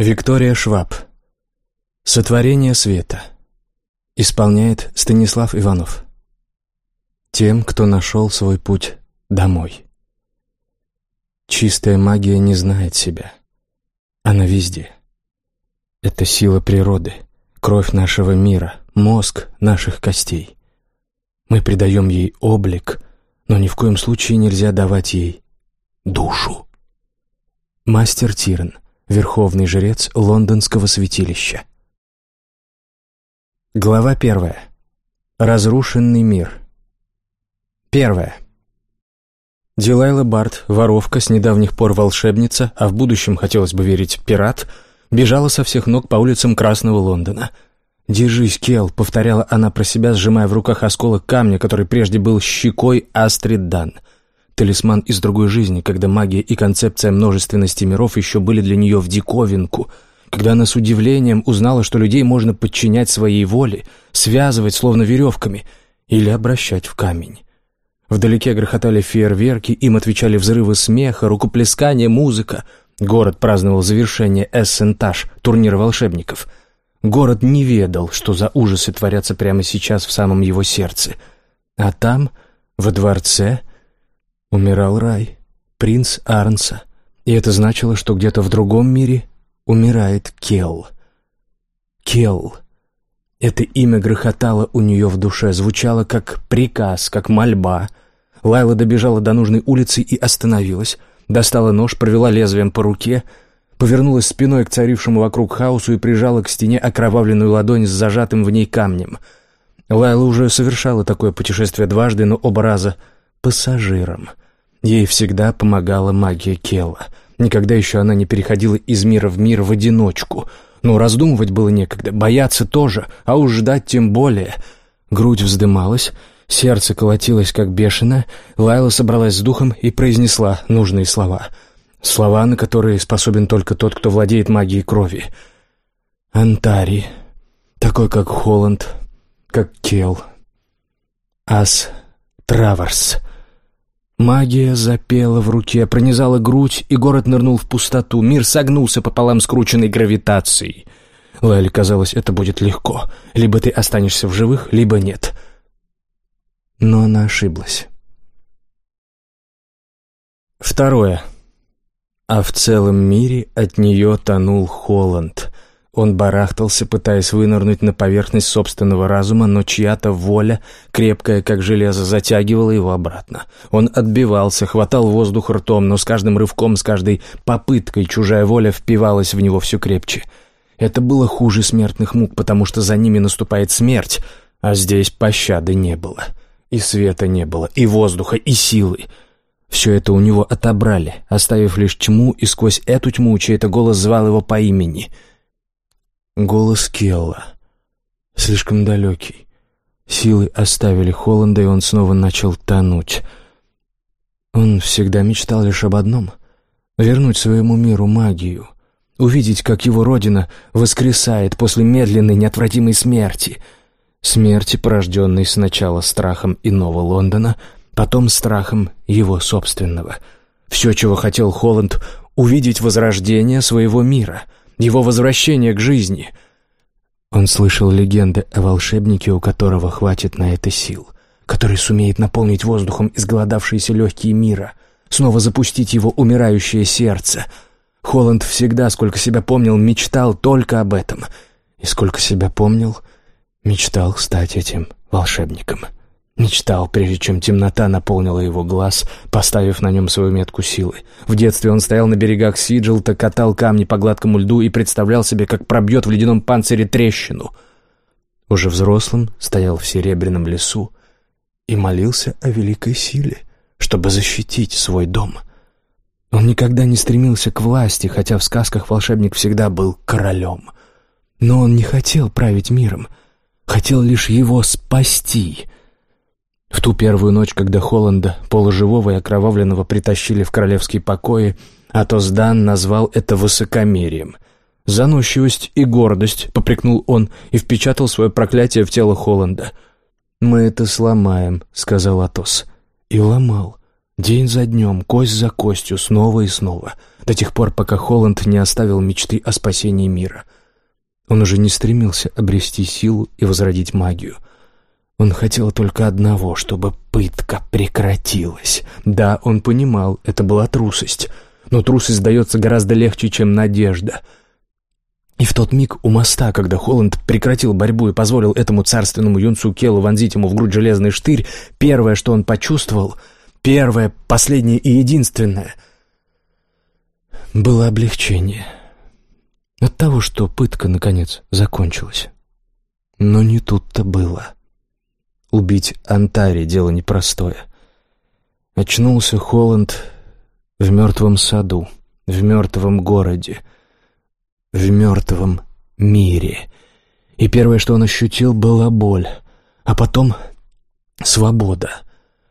Виктория Шваб. Сотворение света. Исполняет Станислав Иванов. Тем, кто нашел свой путь домой. Чистая магия не знает себя. Она везде. Это сила природы, кровь нашего мира, мозг наших костей. Мы придаем ей облик, но ни в коем случае нельзя давать ей душу. Мастер Тиран – верховный жрец лондонского святилища. Глава первая. Разрушенный мир. Первая. Дилайла Барт, воровка, с недавних пор волшебница, а в будущем, хотелось бы верить, пират, бежала со всех ног по улицам Красного Лондона. «Держись, Кел», — повторяла она про себя, сжимая в руках осколок камня, который прежде был щекой Астрид Дан — Талисман из другой жизни, когда магия и концепция множественности миров еще были для нее в диковинку, когда она с удивлением узнала, что людей можно подчинять своей воле, связывать словно веревками или обращать в камень. Вдалеке грохотали фейерверки, им отвечали взрывы смеха, рукоплескания, музыка. Город праздновал завершение эссентаж, турнира волшебников. Город не ведал, что за ужасы творятся прямо сейчас в самом его сердце. А там, во дворце, Умирал рай, принц Арнса, и это значило, что где-то в другом мире умирает Келл. Келл. Это имя грохотало у нее в душе, звучало как приказ, как мольба. Лайла добежала до нужной улицы и остановилась, достала нож, провела лезвием по руке, повернулась спиной к царившему вокруг хаосу и прижала к стене окровавленную ладонь с зажатым в ней камнем. Лайла уже совершала такое путешествие дважды, но оба раза пассажиром. Ей всегда помогала магия Келла. Никогда еще она не переходила из мира в мир в одиночку. Но раздумывать было некогда, бояться тоже, а уж ждать тем более. Грудь вздымалась, сердце колотилось как бешеное. Лайла собралась с духом и произнесла нужные слова. Слова, на которые способен только тот, кто владеет магией крови. Антари, такой как Холланд, как Кел. Ас Траверс. Магия запела в руке, пронизала грудь, и город нырнул в пустоту. Мир согнулся пополам скрученной гравитацией. Лайле казалось, это будет легко. Либо ты останешься в живых, либо нет. Но она ошиблась. Второе. А в целом мире от нее тонул Холланд. Он барахтался, пытаясь вынырнуть на поверхность собственного разума, но чья-то воля, крепкая как железо, затягивала его обратно. Он отбивался, хватал воздух ртом, но с каждым рывком, с каждой попыткой чужая воля впивалась в него все крепче. Это было хуже смертных мук, потому что за ними наступает смерть, а здесь пощады не было. И света не было, и воздуха, и силы. Все это у него отобрали, оставив лишь тьму, и сквозь эту тьму чей-то голос звал его по имени — Голос Келла. Слишком далекий. Силы оставили Холланда, и он снова начал тонуть. Он всегда мечтал лишь об одном — вернуть своему миру магию, увидеть, как его родина воскресает после медленной, неотвратимой смерти. Смерти, порожденной сначала страхом иного Лондона, потом страхом его собственного. Все, чего хотел Холланд — увидеть возрождение своего мира — его возвращение к жизни. Он слышал легенды о волшебнике, у которого хватит на это сил, который сумеет наполнить воздухом изголодавшиеся легкие мира, снова запустить его умирающее сердце. Холланд всегда, сколько себя помнил, мечтал только об этом. И сколько себя помнил, мечтал стать этим волшебником. Мечтал, прежде чем темнота наполнила его глаз, поставив на нем свою метку силы. В детстве он стоял на берегах Сиджилта, катал камни по гладкому льду и представлял себе, как пробьет в ледяном панцире трещину. Уже взрослым стоял в серебряном лесу и молился о великой силе, чтобы защитить свой дом. Он никогда не стремился к власти, хотя в сказках волшебник всегда был королем. Но он не хотел править миром, хотел лишь его спасти — в ту первую ночь, когда Холланда, полуживого и окровавленного, притащили в королевские покои, Атос Дан назвал это высокомерием. «Заносчивость и гордость», — попрекнул он и впечатал свое проклятие в тело Холланда. «Мы это сломаем», — сказал Атос. И ломал. День за днем, кость за костью, снова и снова, до тех пор, пока Холланд не оставил мечты о спасении мира. Он уже не стремился обрести силу и возродить магию. Он хотел только одного, чтобы пытка прекратилась. Да, он понимал, это была трусость, но трусость дается гораздо легче, чем надежда — и в тот миг у моста, когда Холланд прекратил борьбу и позволил этому царственному юнцу Келу вонзить ему в грудь железный штырь, первое, что он почувствовал, первое, последнее и единственное, было облегчение от того, что пытка, наконец, закончилась. Но не тут-то было. Убить Антари — дело непростое. Очнулся Холланд в мертвом саду, в мертвом городе — в мертвом мире. И первое, что он ощутил, была боль, а потом свобода.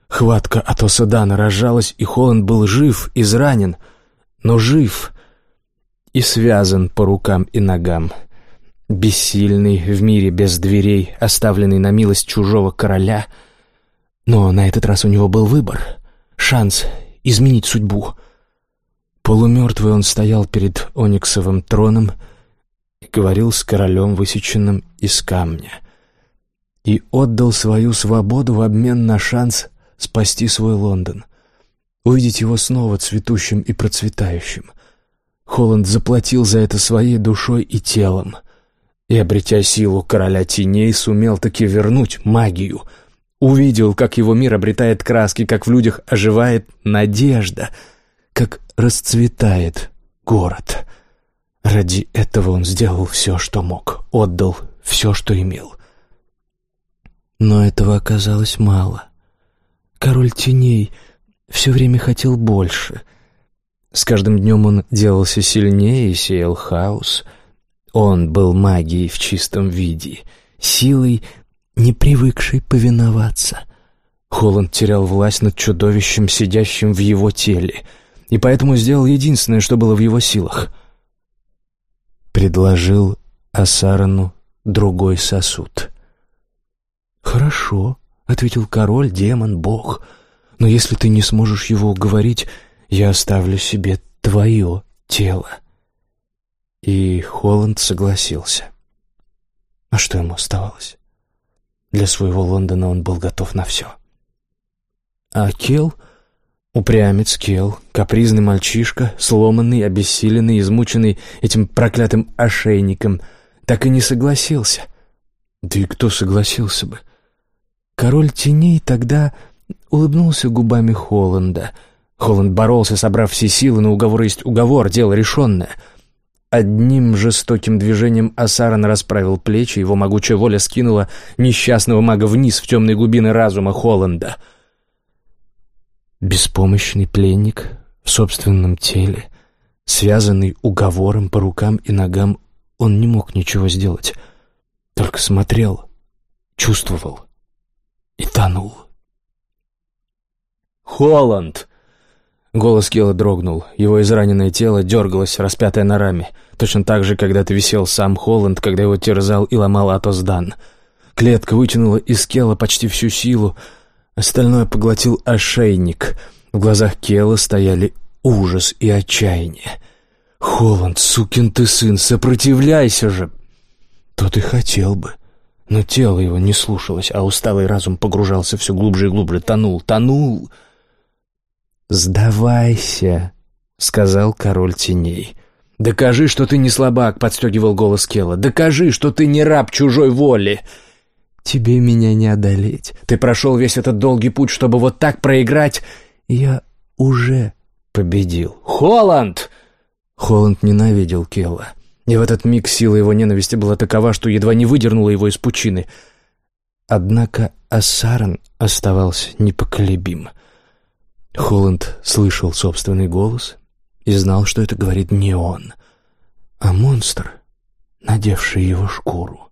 Хватка от Осадана разжалась, и Холланд был жив, изранен, но жив и связан по рукам и ногам. Бессильный в мире без дверей, оставленный на милость чужого короля. Но на этот раз у него был выбор, шанс изменить судьбу — Полумертвый он стоял перед ониксовым троном и говорил с королем, высеченным из камня, и отдал свою свободу в обмен на шанс спасти свой Лондон, увидеть его снова цветущим и процветающим. Холланд заплатил за это своей душой и телом, и, обретя силу короля теней, сумел таки вернуть магию — увидел, как его мир обретает краски, как в людях оживает надежда — как расцветает город. Ради этого он сделал все, что мог, отдал все, что имел. Но этого оказалось мало. Король теней все время хотел больше. С каждым днем он делался сильнее и сеял хаос. Он был магией в чистом виде, силой, не привыкшей повиноваться. Холланд терял власть над чудовищем, сидящим в его теле — и поэтому сделал единственное, что было в его силах. Предложил Асарану другой сосуд. «Хорошо», — ответил король, демон, бог, «но если ты не сможешь его уговорить, я оставлю себе твое тело». И Холланд согласился. А что ему оставалось? Для своего Лондона он был готов на все. А Кел Упрямец Кел, капризный мальчишка, сломанный, обессиленный, измученный этим проклятым ошейником, так и не согласился. Да и кто согласился бы? Король теней тогда улыбнулся губами Холланда. Холланд боролся, собрав все силы, но уговор есть уговор, дело решенное. Одним жестоким движением Асаран расправил плечи, его могучая воля скинула несчастного мага вниз в темные глубины разума Холланда — Беспомощный пленник в собственном теле, связанный уговором по рукам и ногам, он не мог ничего сделать, только смотрел, чувствовал и тонул. «Холланд!» Голос Кела дрогнул, его израненное тело дергалось, распятое на раме, точно так же, когда ты висел сам Холланд, когда его терзал и ломал Атосдан. Клетка вытянула из Кела почти всю силу, Остальное поглотил ошейник. В глазах Кела стояли ужас и отчаяние. «Холланд, сукин ты сын, сопротивляйся же!» Тот и хотел бы. Но тело его не слушалось, а усталый разум погружался все глубже и глубже, тонул, тонул. «Сдавайся», — сказал король теней. «Докажи, что ты не слабак», — подстегивал голос Кела. «Докажи, что ты не раб чужой воли». Тебе меня не одолеть. Ты прошел весь этот долгий путь, чтобы вот так проиграть. Я уже победил. Холланд! Холланд ненавидел Келла. И в этот миг сила его ненависти была такова, что едва не выдернула его из пучины. Однако Ассаран оставался непоколебим. Холланд слышал собственный голос и знал, что это говорит не он, а монстр, надевший его шкуру.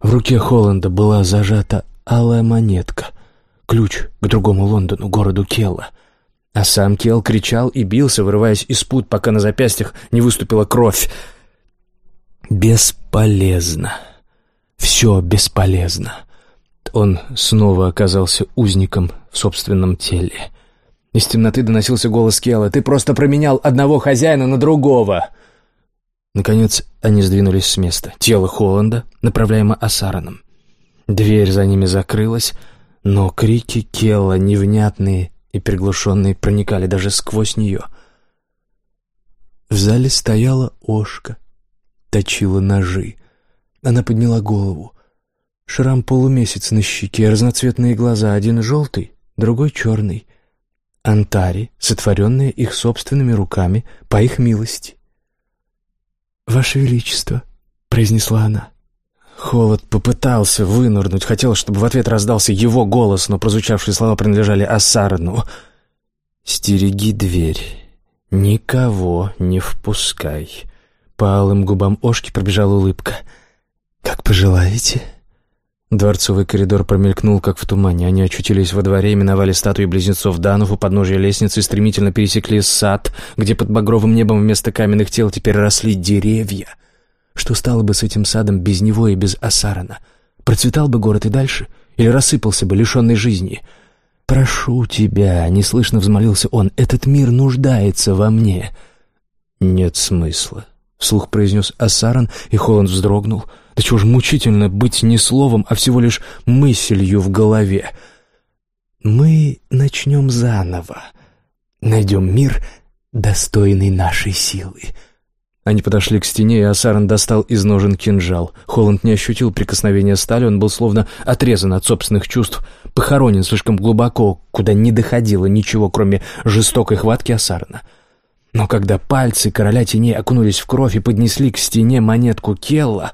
В руке Холланда была зажата алая монетка, ключ к другому Лондону, городу Келла. А сам Келл кричал и бился, вырываясь из пут, пока на запястьях не выступила кровь. Бесполезно. Все бесполезно. Он снова оказался узником в собственном теле. Из темноты доносился голос Кела. «Ты просто променял одного хозяина на другого!» Наконец они сдвинулись с места. Тело Холланда, направляемо Асараном. Дверь за ними закрылась, но крики Келла, невнятные и приглушенные, проникали даже сквозь нее. В зале стояла Ошка, точила ножи. Она подняла голову. Шрам полумесяц на щеке, разноцветные глаза, один желтый, другой черный. Антари, сотворенные их собственными руками, по их милости. «Ваше Величество», — произнесла она. Холод попытался вынырнуть, хотел, чтобы в ответ раздался его голос, но прозвучавшие слова принадлежали Ассарну. «Стереги дверь. Никого не впускай». По алым губам Ошки пробежала улыбка. «Как пожелаете». Дворцовый коридор промелькнул, как в тумане. Они очутились во дворе, миновали статуи близнецов Данов у подножия лестницы и стремительно пересекли сад, где под багровым небом вместо каменных тел теперь росли деревья. Что стало бы с этим садом без него и без Асарана? Процветал бы город и дальше? Или рассыпался бы, лишенный жизни? «Прошу тебя», — неслышно взмолился он, — «этот мир нуждается во мне». «Нет смысла», — вслух произнес Асаран, и Холланд вздрогнул — да чего ж мучительно быть не словом, а всего лишь мыслью в голове. Мы начнем заново. Найдем мир, достойный нашей силы. Они подошли к стене, и Асаран достал из ножен кинжал. Холланд не ощутил прикосновения стали, он был словно отрезан от собственных чувств, похоронен слишком глубоко, куда не доходило ничего, кроме жестокой хватки Асарана. Но когда пальцы короля теней окунулись в кровь и поднесли к стене монетку Келла,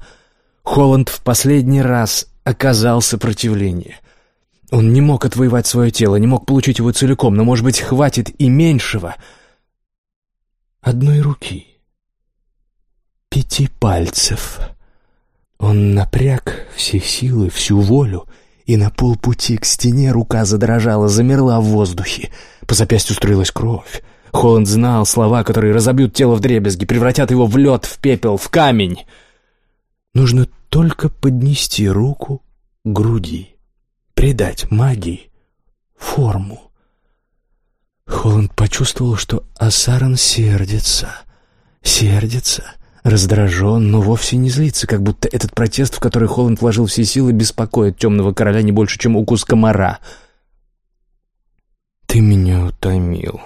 Холланд в последний раз оказал сопротивление. Он не мог отвоевать свое тело, не мог получить его целиком, но, может быть, хватит и меньшего. Одной руки. Пяти пальцев. Он напряг все силы, всю волю, и на полпути к стене рука задрожала, замерла в воздухе. По запястью струилась кровь. Холланд знал слова, которые разобьют тело в дребезги, превратят его в лед, в пепел, в камень. Нужно только поднести руку к груди, придать магии форму. Холланд почувствовал, что Асаран сердится, сердится, раздражен, но вовсе не злится, как будто этот протест, в который Холланд вложил все силы, беспокоит темного короля не больше, чем укус комара. «Ты меня утомил».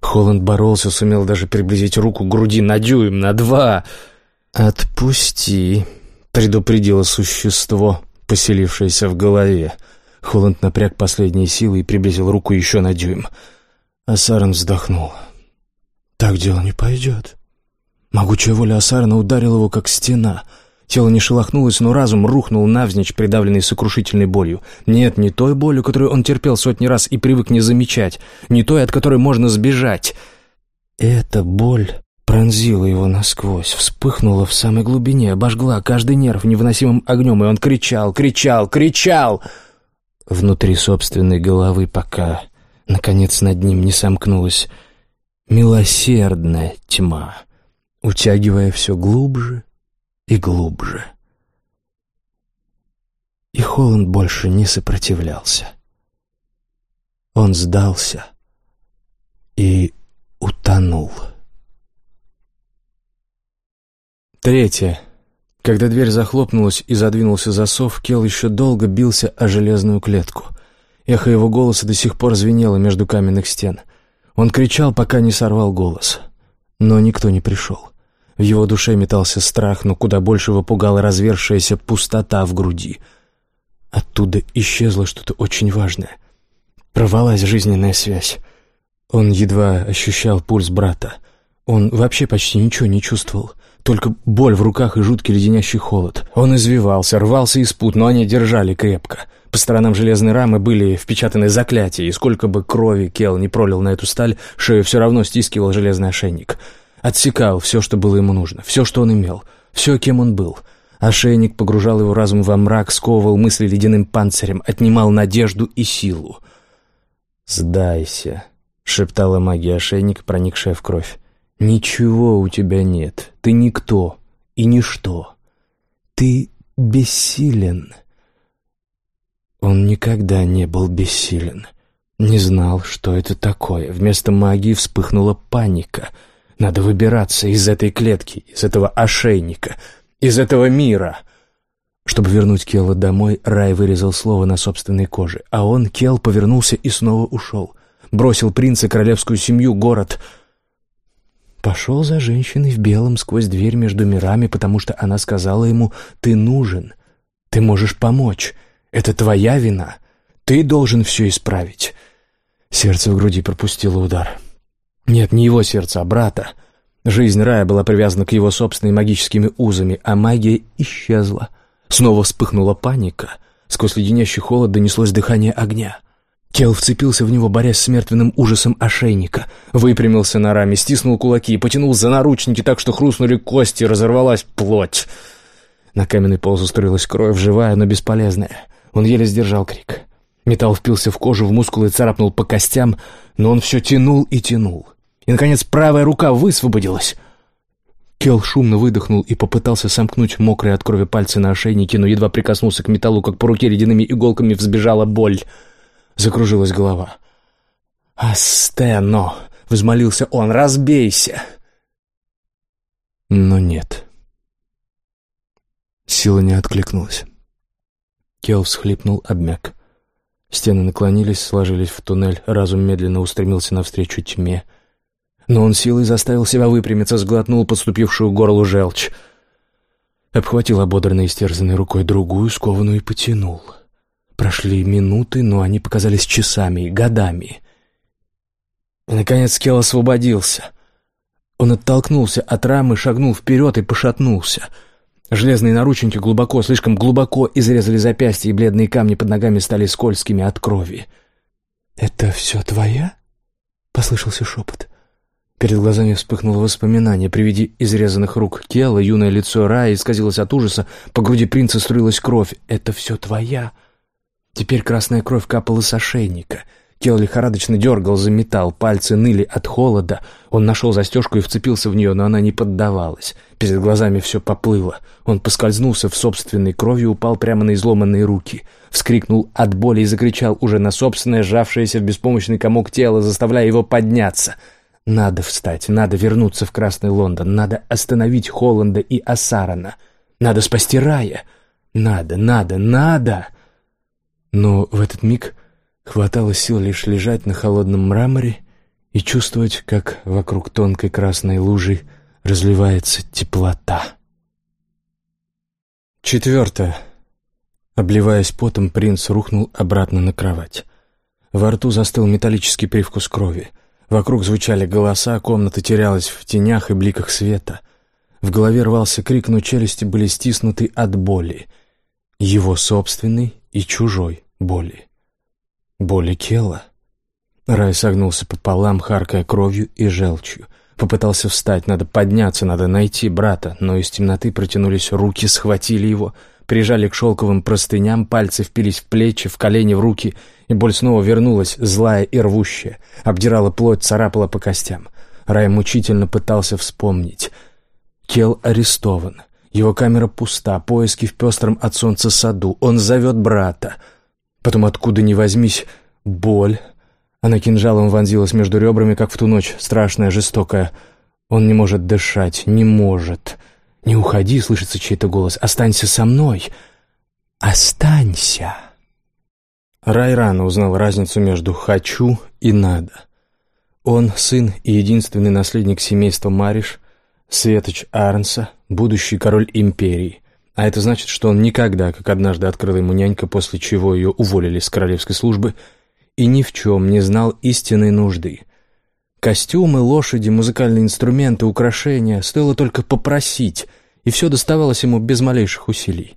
Холланд боролся, сумел даже приблизить руку к груди на дюйм, на два — «Отпусти», — предупредило существо, поселившееся в голове. Холланд напряг последние силы и приблизил руку еще на дюйм. Асаран вздохнул. «Так дело не пойдет». Могучая воля Асарана ударила его, как стена. Тело не шелохнулось, но разум рухнул навзничь, придавленный сокрушительной болью. Нет, не той болью, которую он терпел сотни раз и привык не замечать, не той, от которой можно сбежать. Эта боль пронзила его насквозь, вспыхнула в самой глубине, обожгла каждый нерв невыносимым огнем, и он кричал, кричал, кричал внутри собственной головы, пока, наконец, над ним не сомкнулась милосердная тьма, утягивая все глубже и глубже. И Холланд больше не сопротивлялся. Он сдался и утонул. Третье. Когда дверь захлопнулась и задвинулся засов, Кел еще долго бился о железную клетку. Эхо его голоса до сих пор звенело между каменных стен. Он кричал, пока не сорвал голос. Но никто не пришел. В его душе метался страх, но куда больше его пугала развершаяся пустота в груди. Оттуда исчезло что-то очень важное. Провалась жизненная связь. Он едва ощущал пульс брата. Он вообще почти ничего не чувствовал. Только боль в руках и жуткий леденящий холод. Он извивался, рвался из пут, но они держали крепко. По сторонам железной рамы были впечатаны заклятия, и сколько бы крови Кел не пролил на эту сталь, шею все равно стискивал железный ошейник. Отсекал все, что было ему нужно, все, что он имел, все, кем он был. Ошейник погружал его разум во мрак, сковывал мысли ледяным панцирем, отнимал надежду и силу. «Сдайся», — шептала магия ошейник, проникшая в кровь. Ничего у тебя нет. Ты никто и ничто. Ты бессилен. Он никогда не был бессилен. Не знал, что это такое. Вместо магии вспыхнула паника. Надо выбираться из этой клетки, из этого ошейника, из этого мира. Чтобы вернуть Кела домой, Рай вырезал слово на собственной коже, а он, Кел, повернулся и снова ушел. Бросил принца, королевскую семью, город. Пошел за женщиной в белом сквозь дверь между мирами, потому что она сказала ему «ты нужен, ты можешь помочь, это твоя вина, ты должен все исправить». Сердце в груди пропустило удар. Нет, не его сердце, а брата. Жизнь Рая была привязана к его собственными магическими узами, а магия исчезла. Снова вспыхнула паника. Сквозь леденящий холод донеслось дыхание огня. Кел вцепился в него, борясь с мертвенным ужасом ошейника. Выпрямился на раме, стиснул кулаки, потянул за наручники так, что хрустнули кости, разорвалась плоть. На каменный пол застроилась кровь, живая, но бесполезная. Он еле сдержал крик. Металл впился в кожу, в мускулы царапнул по костям, но он все тянул и тянул. И, наконец, правая рука высвободилась. Кел шумно выдохнул и попытался сомкнуть мокрые от крови пальцы на ошейнике, но едва прикоснулся к металлу, как по руке ледяными иголками взбежала боль. Закружилась голова. «Астено!» — взмолился он. «Разбейся!» Но нет. Сила не откликнулась. Кел всхлипнул, обмяк. Стены наклонились, сложились в туннель, разум медленно устремился навстречу тьме. Но он силой заставил себя выпрямиться, сглотнул подступившую горлу желчь. Обхватил ободранной истерзанной рукой другую, скованную, и потянул. Прошли минуты, но они показались часами, годами. И, наконец, Кел освободился. Он оттолкнулся от рамы, шагнул вперед и пошатнулся — Железные наручники глубоко, слишком глубоко изрезали запястья, и бледные камни под ногами стали скользкими от крови. «Это все твоя?» — послышался шепот. Перед глазами вспыхнуло воспоминание. При виде изрезанных рук тела юное лицо Рая исказилось от ужаса, по груди принца струилась кровь. «Это все твоя?» Теперь красная кровь капала с ошейника — Кел лихорадочно дергал за металл, пальцы ныли от холода. Он нашел застежку и вцепился в нее, но она не поддавалась. Перед глазами все поплыло. Он поскользнулся в собственной крови упал прямо на изломанные руки. Вскрикнул от боли и закричал уже на собственное, сжавшееся в беспомощный комок тела, заставляя его подняться. Надо встать, надо вернуться в Красный Лондон, надо остановить Холланда и Асарана. Надо спасти Рая. Надо, надо, надо. Но в этот миг Хватало сил лишь лежать на холодном мраморе и чувствовать, как вокруг тонкой красной лужи разливается теплота. Четвертое. Обливаясь потом, принц рухнул обратно на кровать. Во рту застыл металлический привкус крови. Вокруг звучали голоса, комната терялась в тенях и бликах света. В голове рвался крик, но челюсти были стиснуты от боли. Его собственной и чужой боли. Боли Кела. Рай согнулся пополам, харкая кровью и желчью. Попытался встать, надо подняться, надо найти брата, но из темноты протянулись руки, схватили его, прижали к шелковым простыням, пальцы впились в плечи, в колени, в руки, и боль снова вернулась, злая и рвущая, обдирала плоть, царапала по костям. Рай мучительно пытался вспомнить. Кел арестован. Его камера пуста, поиски в пестром от солнца саду. Он зовет брата — Потом откуда ни возьмись, боль. Она кинжалом вонзилась между ребрами, как в ту ночь, страшная, жестокая. Он не может дышать, не может. «Не уходи», — слышится чей-то голос. «Останься со мной». «Останься». Рай рано узнал разницу между «хочу» и «надо». Он сын и единственный наследник семейства Мариш, Светоч Арнса, будущий король империи. А это значит, что он никогда, как однажды открыла ему нянька, после чего ее уволили с королевской службы, и ни в чем не знал истинной нужды. Костюмы, лошади, музыкальные инструменты, украшения стоило только попросить, и все доставалось ему без малейших усилий.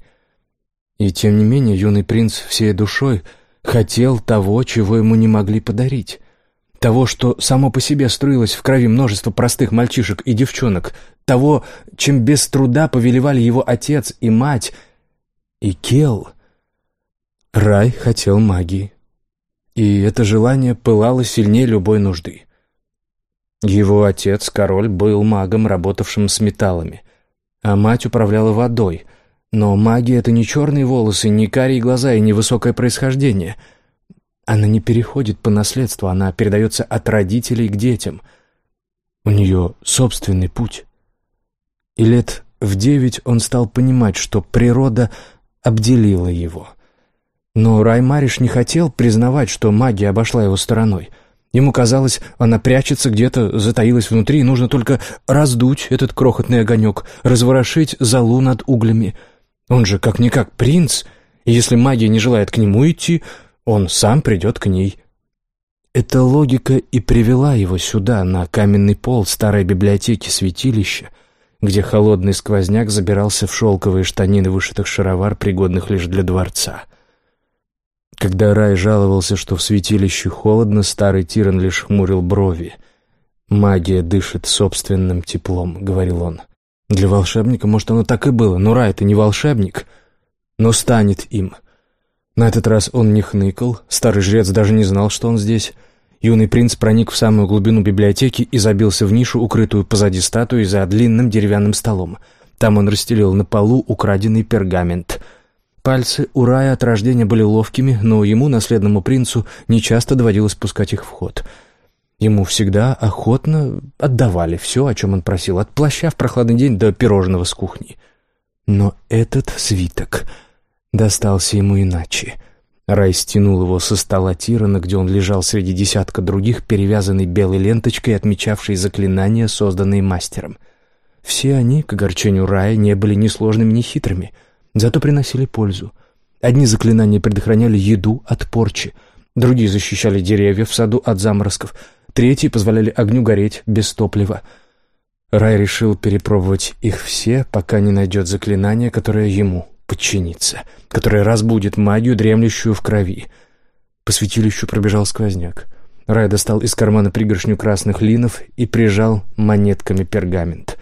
И тем не менее юный принц всей душой хотел того, чего ему не могли подарить. Того, что само по себе струилось в крови множество простых мальчишек и девчонок, того, чем без труда повелевали его отец и мать, и Кел. Рай хотел магии, и это желание пылало сильнее любой нужды. Его отец, король, был магом, работавшим с металлами, а мать управляла водой. Но магия — это не черные волосы, не карие глаза и не высокое происхождение. Она не переходит по наследству, она передается от родителей к детям. У нее собственный путь. И лет в девять он стал понимать, что природа обделила его. Но Раймариш не хотел признавать, что магия обошла его стороной. Ему казалось, она прячется где-то, затаилась внутри, и нужно только раздуть этот крохотный огонек, разворошить залу над углями. Он же как-никак принц, и если магия не желает к нему идти, он сам придет к ней. Эта логика и привела его сюда, на каменный пол старой библиотеки святилища, где холодный сквозняк забирался в шелковые штанины вышитых шаровар, пригодных лишь для дворца. Когда Рай жаловался, что в святилище холодно, старый тиран лишь хмурил брови. «Магия дышит собственным теплом», — говорил он. «Для волшебника, может, оно так и было, но Рай — это не волшебник, но станет им». На этот раз он не хныкал, старый жрец даже не знал, что он здесь. Юный принц проник в самую глубину библиотеки и забился в нишу, укрытую позади статуи за длинным деревянным столом. Там он расстелил на полу украденный пергамент. Пальцы у Рая от рождения были ловкими, но ему, наследному принцу, нечасто доводилось пускать их в ход. Ему всегда охотно отдавали все, о чем он просил, от плаща в прохладный день до пирожного с кухни. Но этот свиток достался ему иначе — Рай стянул его со стола Тирана, где он лежал среди десятка других, перевязанный белой ленточкой, отмечавшей заклинания, созданные мастером. Все они, к огорчению Рая, не были ни сложными, ни хитрыми, зато приносили пользу. Одни заклинания предохраняли еду от порчи, другие защищали деревья в саду от заморозков, третьи позволяли огню гореть без топлива. Рай решил перепробовать их все, пока не найдет заклинание, которое ему подчиниться, которое разбудит магию, дремлющую в крови. По святилищу пробежал сквозняк. Рай достал из кармана пригоршню красных линов и прижал монетками пергамент.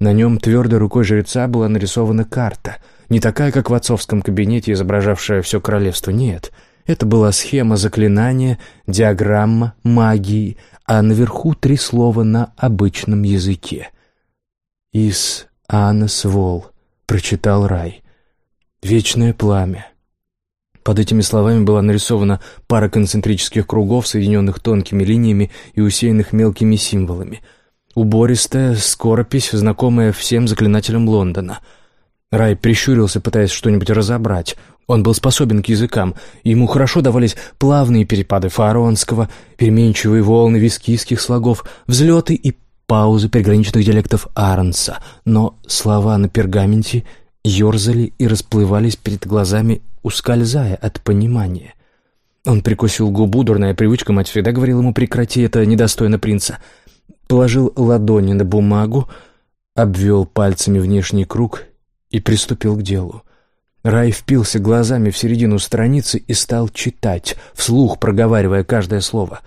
На нем твердой рукой жреца была нарисована карта, не такая, как в отцовском кабинете, изображавшая все королевство, нет. Это была схема заклинания, диаграмма, магии, а наверху три слова на обычном языке. «Ис Анас Вол», — прочитал Рай. Вечное пламя. Под этими словами была нарисована пара концентрических кругов, соединенных тонкими линиями и усеянных мелкими символами. Убористая скоропись, знакомая всем заклинателям Лондона. Рай прищурился, пытаясь что-нибудь разобрать. Он был способен к языкам, ему хорошо давались плавные перепады фаронского, переменчивые волны вискийских слогов, взлеты и паузы приграничных диалектов Арнса, но слова на пергаменте — ерзали и расплывались перед глазами, ускользая от понимания. Он прикусил губу, дурная привычка, мать всегда говорила ему «прекрати, это недостойно принца». Положил ладони на бумагу, обвел пальцами внешний круг и приступил к делу. Рай впился глазами в середину страницы и стал читать, вслух проговаривая каждое слово.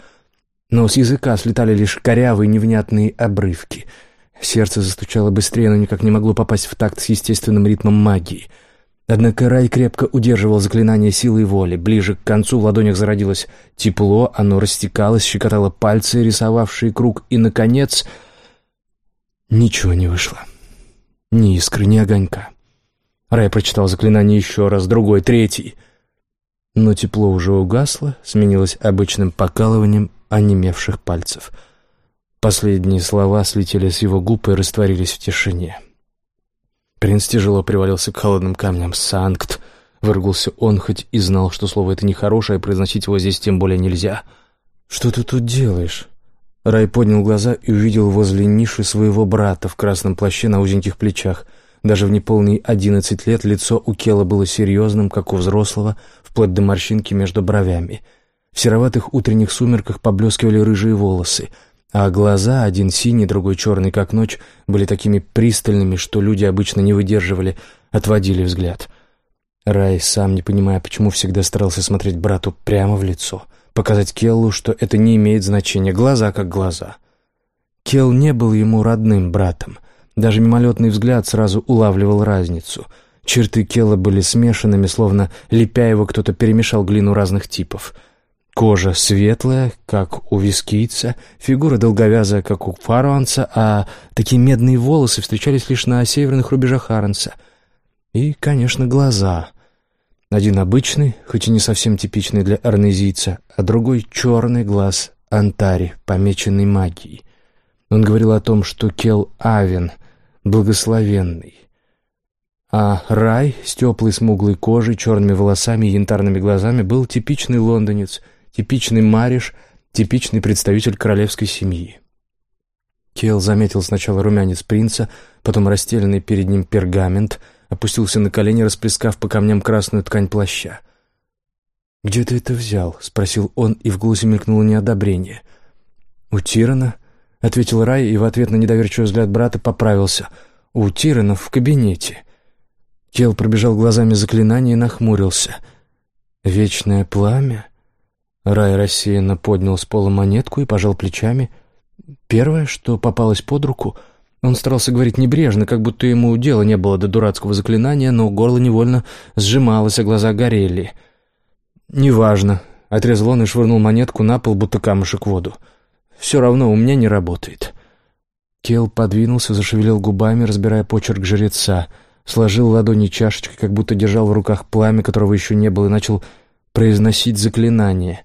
Но с языка слетали лишь корявые невнятные обрывки — Сердце застучало быстрее, но никак не могло попасть в такт с естественным ритмом магии. Однако Рай крепко удерживал заклинание силы и воли. Ближе к концу в ладонях зародилось тепло, оно растекалось, щекотало пальцы, рисовавшие круг, и, наконец, ничего не вышло. Ни искры, ни огонька. Рай прочитал заклинание еще раз, другой, третий. Но тепло уже угасло, сменилось обычным покалыванием онемевших пальцев — Последние слова слетели с его губ и растворились в тишине. Принц тяжело привалился к холодным камням. «Санкт!» — выругался он, хоть и знал, что слово это нехорошее, произносить его здесь тем более нельзя. «Что ты тут делаешь?» Рай поднял глаза и увидел возле ниши своего брата в красном плаще на узеньких плечах. Даже в неполные одиннадцать лет лицо у Кела было серьезным, как у взрослого, вплоть до морщинки между бровями. В сероватых утренних сумерках поблескивали рыжие волосы — а глаза, один синий, другой черный, как ночь, были такими пристальными, что люди обычно не выдерживали, отводили взгляд. Рай, сам не понимая, почему всегда старался смотреть брату прямо в лицо, показать Келлу, что это не имеет значения, глаза как глаза. Келл не был ему родным братом, даже мимолетный взгляд сразу улавливал разницу. Черты Келла были смешанными, словно лепя его кто-то перемешал глину разных типов — Кожа светлая, как у вискийца, фигура долговязая, как у фаруанца, а такие медные волосы встречались лишь на северных рубежах Аренса. И, конечно, глаза. Один обычный, хоть и не совсем типичный для арнезийца, а другой черный глаз Антари, помеченный магией. Он говорил о том, что Кел Авен — благословенный. А Рай с теплой смуглой кожей, черными волосами и янтарными глазами был типичный лондонец, типичный мариш, типичный представитель королевской семьи. Кел заметил сначала румянец принца, потом расстеленный перед ним пергамент, опустился на колени, расплескав по камням красную ткань плаща. «Где ты это взял?» — спросил он, и в голосе мелькнуло неодобрение. «У Тирана?» — ответил Рай, и в ответ на недоверчивый взгляд брата поправился. «У Тирана в кабинете». Кел пробежал глазами заклинание и нахмурился. «Вечное пламя?» Рай рассеянно поднял с пола монетку и пожал плечами. Первое, что попалось под руку, он старался говорить небрежно, как будто ему дела не было до дурацкого заклинания, но горло невольно сжималось, а глаза горели. «Неважно», — отрезал он и швырнул монетку на пол, будто камушек в воду. «Все равно у меня не работает». Кел подвинулся, зашевелил губами, разбирая почерк жреца, сложил ладони чашечкой, как будто держал в руках пламя, которого еще не было, и начал произносить заклинание.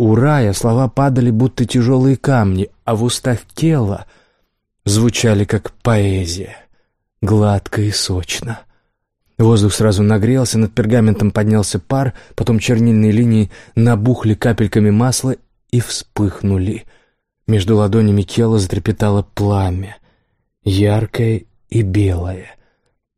У рая слова падали, будто тяжелые камни, а в устах тела звучали как поэзия, гладко и сочно. Воздух сразу нагрелся, над пергаментом поднялся пар, потом чернильные линии набухли капельками масла и вспыхнули. Между ладонями Кела затрепетало пламя, яркое и белое.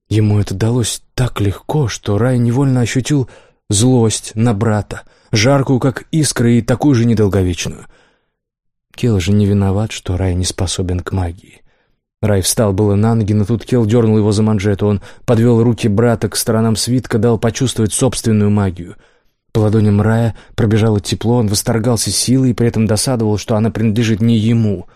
Ему это далось так легко, что Рай невольно ощутил злость на брата, жаркую, как искры, и такую же недолговечную. Кел же не виноват, что Рай не способен к магии. Рай встал было на ноги, но тут Кел дернул его за манжету. Он подвел руки брата к сторонам свитка, дал почувствовать собственную магию. По ладоням Рая пробежало тепло, он восторгался силой и при этом досадовал, что она принадлежит не ему.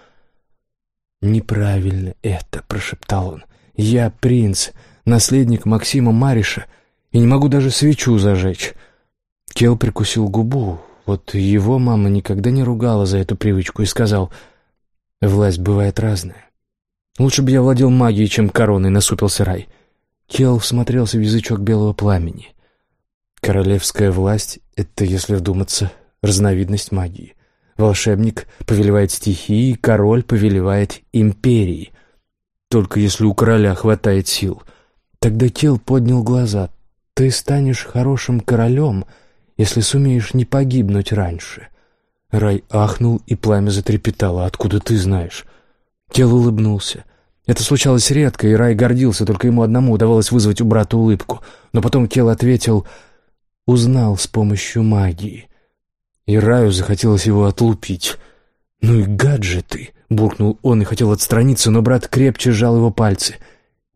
«Неправильно это», — прошептал он. «Я принц, наследник Максима Мариша, и не могу даже свечу зажечь». Кел прикусил губу. Вот его мама никогда не ругала за эту привычку и сказал, «Власть бывает разная. Лучше бы я владел магией, чем короной», — насупился Рай. Кел всмотрелся в язычок белого пламени. Королевская власть — это, если вдуматься, разновидность магии. Волшебник повелевает стихией, король повелевает империей. Только если у короля хватает сил. Тогда Кел поднял глаза. «Ты станешь хорошим королем», — если сумеешь не погибнуть раньше». Рай ахнул, и пламя затрепетало. «Откуда ты знаешь?» Тело улыбнулся. Это случалось редко, и Рай гордился, только ему одному удавалось вызвать у брата улыбку. Но потом Кел ответил «Узнал с помощью магии». И Раю захотелось его отлупить. «Ну и гад же ты!» — буркнул он и хотел отстраниться, но брат крепче сжал его пальцы.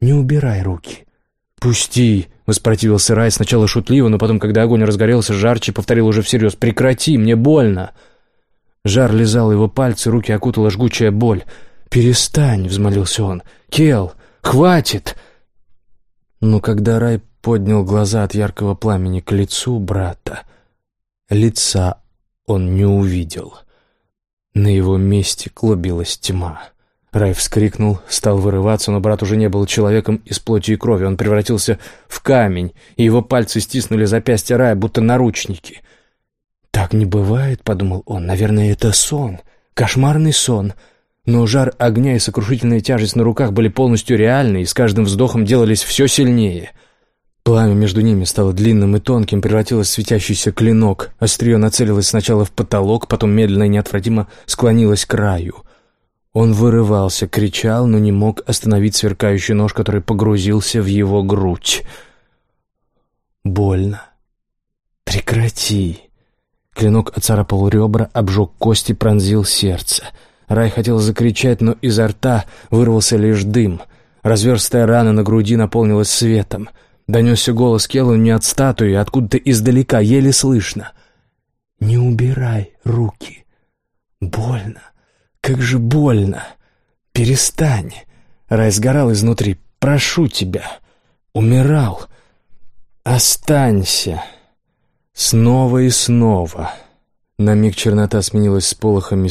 «Не убирай руки». «Пусти!» Воспротивился Рай сначала шутливо, но потом, когда огонь разгорелся жарче, повторил уже всерьез «Прекрати, мне больно!» Жар лизал его пальцы, руки окутала жгучая боль. «Перестань!» — взмолился он. «Кел, хватит!» Но когда Рай поднял глаза от яркого пламени к лицу брата, лица он не увидел. На его месте клубилась тьма. Рай вскрикнул, стал вырываться, но брат уже не был человеком из плоти и крови. Он превратился в камень, и его пальцы стиснули запястья Рая, будто наручники. «Так не бывает», — подумал он. «Наверное, это сон. Кошмарный сон». Но жар огня и сокрушительная тяжесть на руках были полностью реальны и с каждым вздохом делались все сильнее. Пламя между ними стало длинным и тонким, превратилось в светящийся клинок. Острие нацелилось сначала в потолок, потом медленно и неотвратимо склонилось к краю — он вырывался, кричал, но не мог остановить сверкающий нож, который погрузился в его грудь. «Больно. Прекрати!» Клинок оцарапал ребра, обжег кости, пронзил сердце. Рай хотел закричать, но изо рта вырвался лишь дым. Разверстая рана на груди наполнилась светом. Донесся голос Келлу не от статуи, а откуда-то издалека, еле слышно. «Не убирай руки. Больно. Как же больно! Перестань!» Рай сгорал изнутри. «Прошу тебя!» Умирал. «Останься!» Снова и снова. На миг чернота сменилась с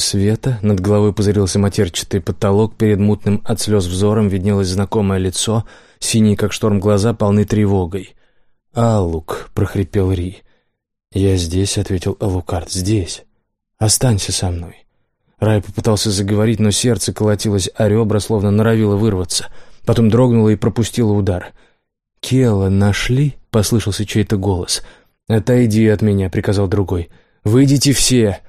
света, над головой пузырился матерчатый потолок, перед мутным от слез взором виднелось знакомое лицо, синие, как шторм, глаза полны тревогой. «Алук», — прохрипел Ри. «Я здесь», — ответил Алукард, — «здесь. Останься со мной». Рай попытался заговорить, но сердце колотилось о ребра, словно норовило вырваться. Потом дрогнуло и пропустило удар. «Кела нашли?» — послышался чей-то голос. «Отойди от меня», — приказал другой. «Выйдите все!»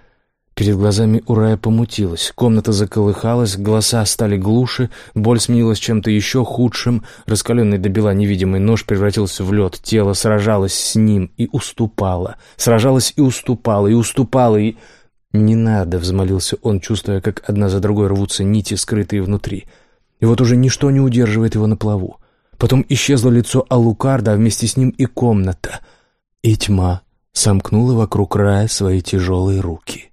Перед глазами у Рая помутилось, комната заколыхалась, голоса стали глуше, боль сменилась чем-то еще худшим, раскаленный до бела невидимый нож превратился в лед, тело сражалось с ним и уступало, сражалось и уступало, и уступало, и... «Не надо», — взмолился он, чувствуя, как одна за другой рвутся нити, скрытые внутри. И вот уже ничто не удерживает его на плаву. Потом исчезло лицо Алукарда, а вместе с ним и комната. И тьма сомкнула вокруг рая свои тяжелые руки.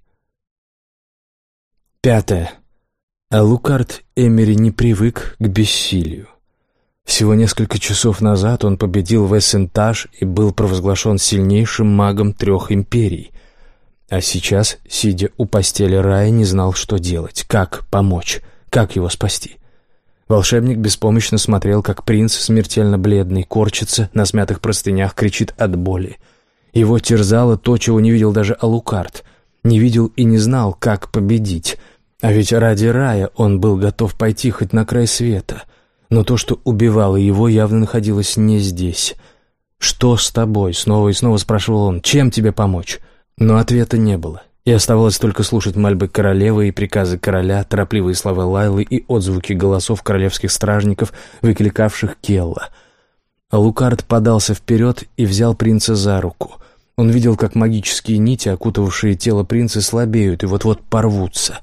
Пятое. Алукард Эмери не привык к бессилию. Всего несколько часов назад он победил Вессентаж и был провозглашен сильнейшим магом трех империй. А сейчас, сидя у постели Рая, не знал, что делать, как помочь, как его спасти. Волшебник беспомощно смотрел, как принц, смертельно бледный, корчится, на смятых простынях кричит от боли. Его терзало то, чего не видел даже Алукард — не видел и не знал, как победить. А ведь ради рая он был готов пойти хоть на край света. Но то, что убивало его, явно находилось не здесь. «Что с тобой?» — снова и снова спрашивал он. «Чем тебе помочь?» Но ответа не было. И оставалось только слушать мольбы королевы и приказы короля, торопливые слова Лайлы и отзвуки голосов королевских стражников, выкликавших Келла. Лукард подался вперед и взял принца за руку — он видел, как магические нити, окутывавшие тело принца, слабеют и вот-вот порвутся.